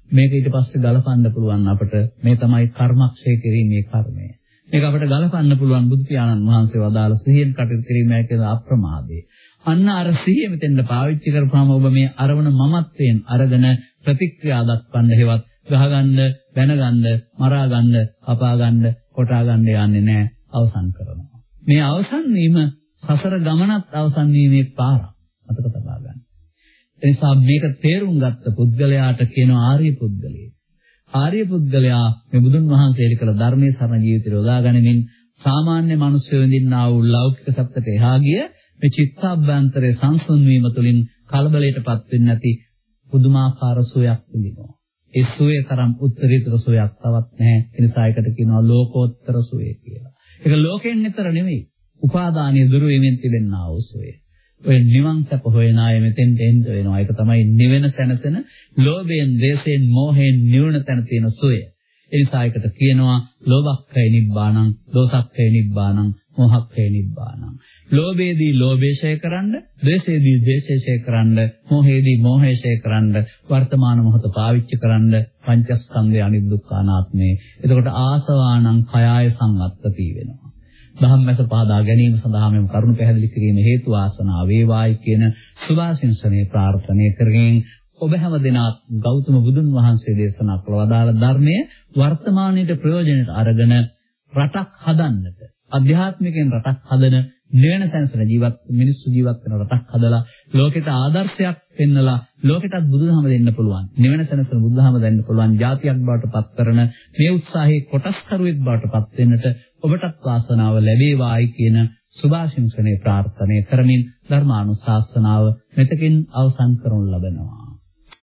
මේක ඊට පස්සේ ගලපන්න පුළුවන් අපට මේ තමයි කර්මක්ෂය කිරීමේ කර්මය. මේක අපිට ගලපන්න පුළුවන් බුදු පියාණන් වහන්සේ වදාළ සිහියෙන් කටයුතු කිරීමයි කියන අප්‍රමාදේ. අන්න අර සිහිය මෙතෙන්ද පාවිච්චි කරපුවාම ඔබ මේ අරවන මමත්වයෙන් අරගෙන ප්‍රතික්‍රියා දක්වන්න හේවත් ගහගන්න, බැනගන්න, මරාගන්න, කපාගන්න, කොටාගන්න යන්නේ නැහැ අවසන් කරනවා. මේ අවසන් වීම සසර ගමනත් අවසන් වීමේ පාරක්. මතක තබා ගන්න. එනිසා මේක තේරුම් ගත්ත පුද්ගලයාට කියන ආර්ය පුද්ගලයෙක්. ආර්ය පුද්ගලයා මේ බුදුන් වහන්සේ කළ ධර්මයේ සරණ ජීවිතය යොදා ගනිමින් සාමාන්‍ය මිනිස්සු විඳින්නා වූ ලෞකික සත්‍යට එහා ගිය මේ චිත්තාභ්‍යන්තරයේ සංසුන් වීම තුළින් කලබලයටපත් වෙන්නේ නැති පුදුමාකාර සුවයක් විඳිනවා. ඒ සුවේ තරම් උත්තරීතර සුවයක් තවත් නැහැ. ඒ නිසා ඒකට කියනවා ලෝකෝත්තර සුවේ කියලා. ඒක ලෝකෙන් විතර නෙවෙයි. උපාදානීය දුරු වීමෙන් තිබෙනා වූ සුවේ. ඔය නිවන් සැප හොයන අය මෙතෙන් දෙන්න වෙනවා. ඒක තමයි නිවෙන සැනසෙන ලෝභයෙන්, දේශයෙන්, මෝහයෙන් නිවන තැන තියෙන සුවය. ඒ නිසා ඒකට කියනවා ලෝභක්ඛය නිබ්බාණං, දෝසක්ඛය නිබ්බාණං, මොහක්ඛය නිබ්බාණං. ලෝභයේදී ලෝභේශය කරන්න, ද්වේෂයේදී ද්වේෂේශය කරන්න, මොහේදී මොහේශය කරන්න, වර්තමාන මොහොත පාවිච්චි කරන්න පංචස්කන්ධය අනිදුක්ඛානාත්මේ. එතකොට ආසවානං කයාය සංවත්තති වෙනවා. ධම්මස පහදා ගැනීම සඳහා මෙම කරුණ පැහැදිලි කිරීම හේතු වාසනා වේවායි කියන සුභාශිංසනයේ ප්‍රාර්ථනා කරගෙන ඔබ හැම දිනක් ගෞතම බුදුන් වහන්සේ දේශනා කළ වදාළ ධර්මයේ වර්තමානයේ ප්‍රයෝජනෙට අරගෙන රටක් හදන්නට අධ්‍යාත්මිකයෙන් රටක් හදන නිවන සැනසෙන ජීවත් මිනිස්සු ජීවත් වෙන රටක් හදලා ලෝකෙට ආදර්ශයක් පෙන්නලා ලෝකෙටත් බුදුදහම දෙන්න පුළුවන් නිවන සැනසෙන බුදුදහම දෙන්න පුළුවන් જાතියක් බවට පත් කරන මේ උත්සාහයේ කොටස්කරුවෙක් බවට පත් වෙන්නට ඔබටත් වාසනාව ලැබේවායි කියන සුභාශිංසනයේ ප්‍රාර්ථනා කරමින් ධර්මානුශාසනාව මෙතකින් අවසන් කරනු ලබනවා.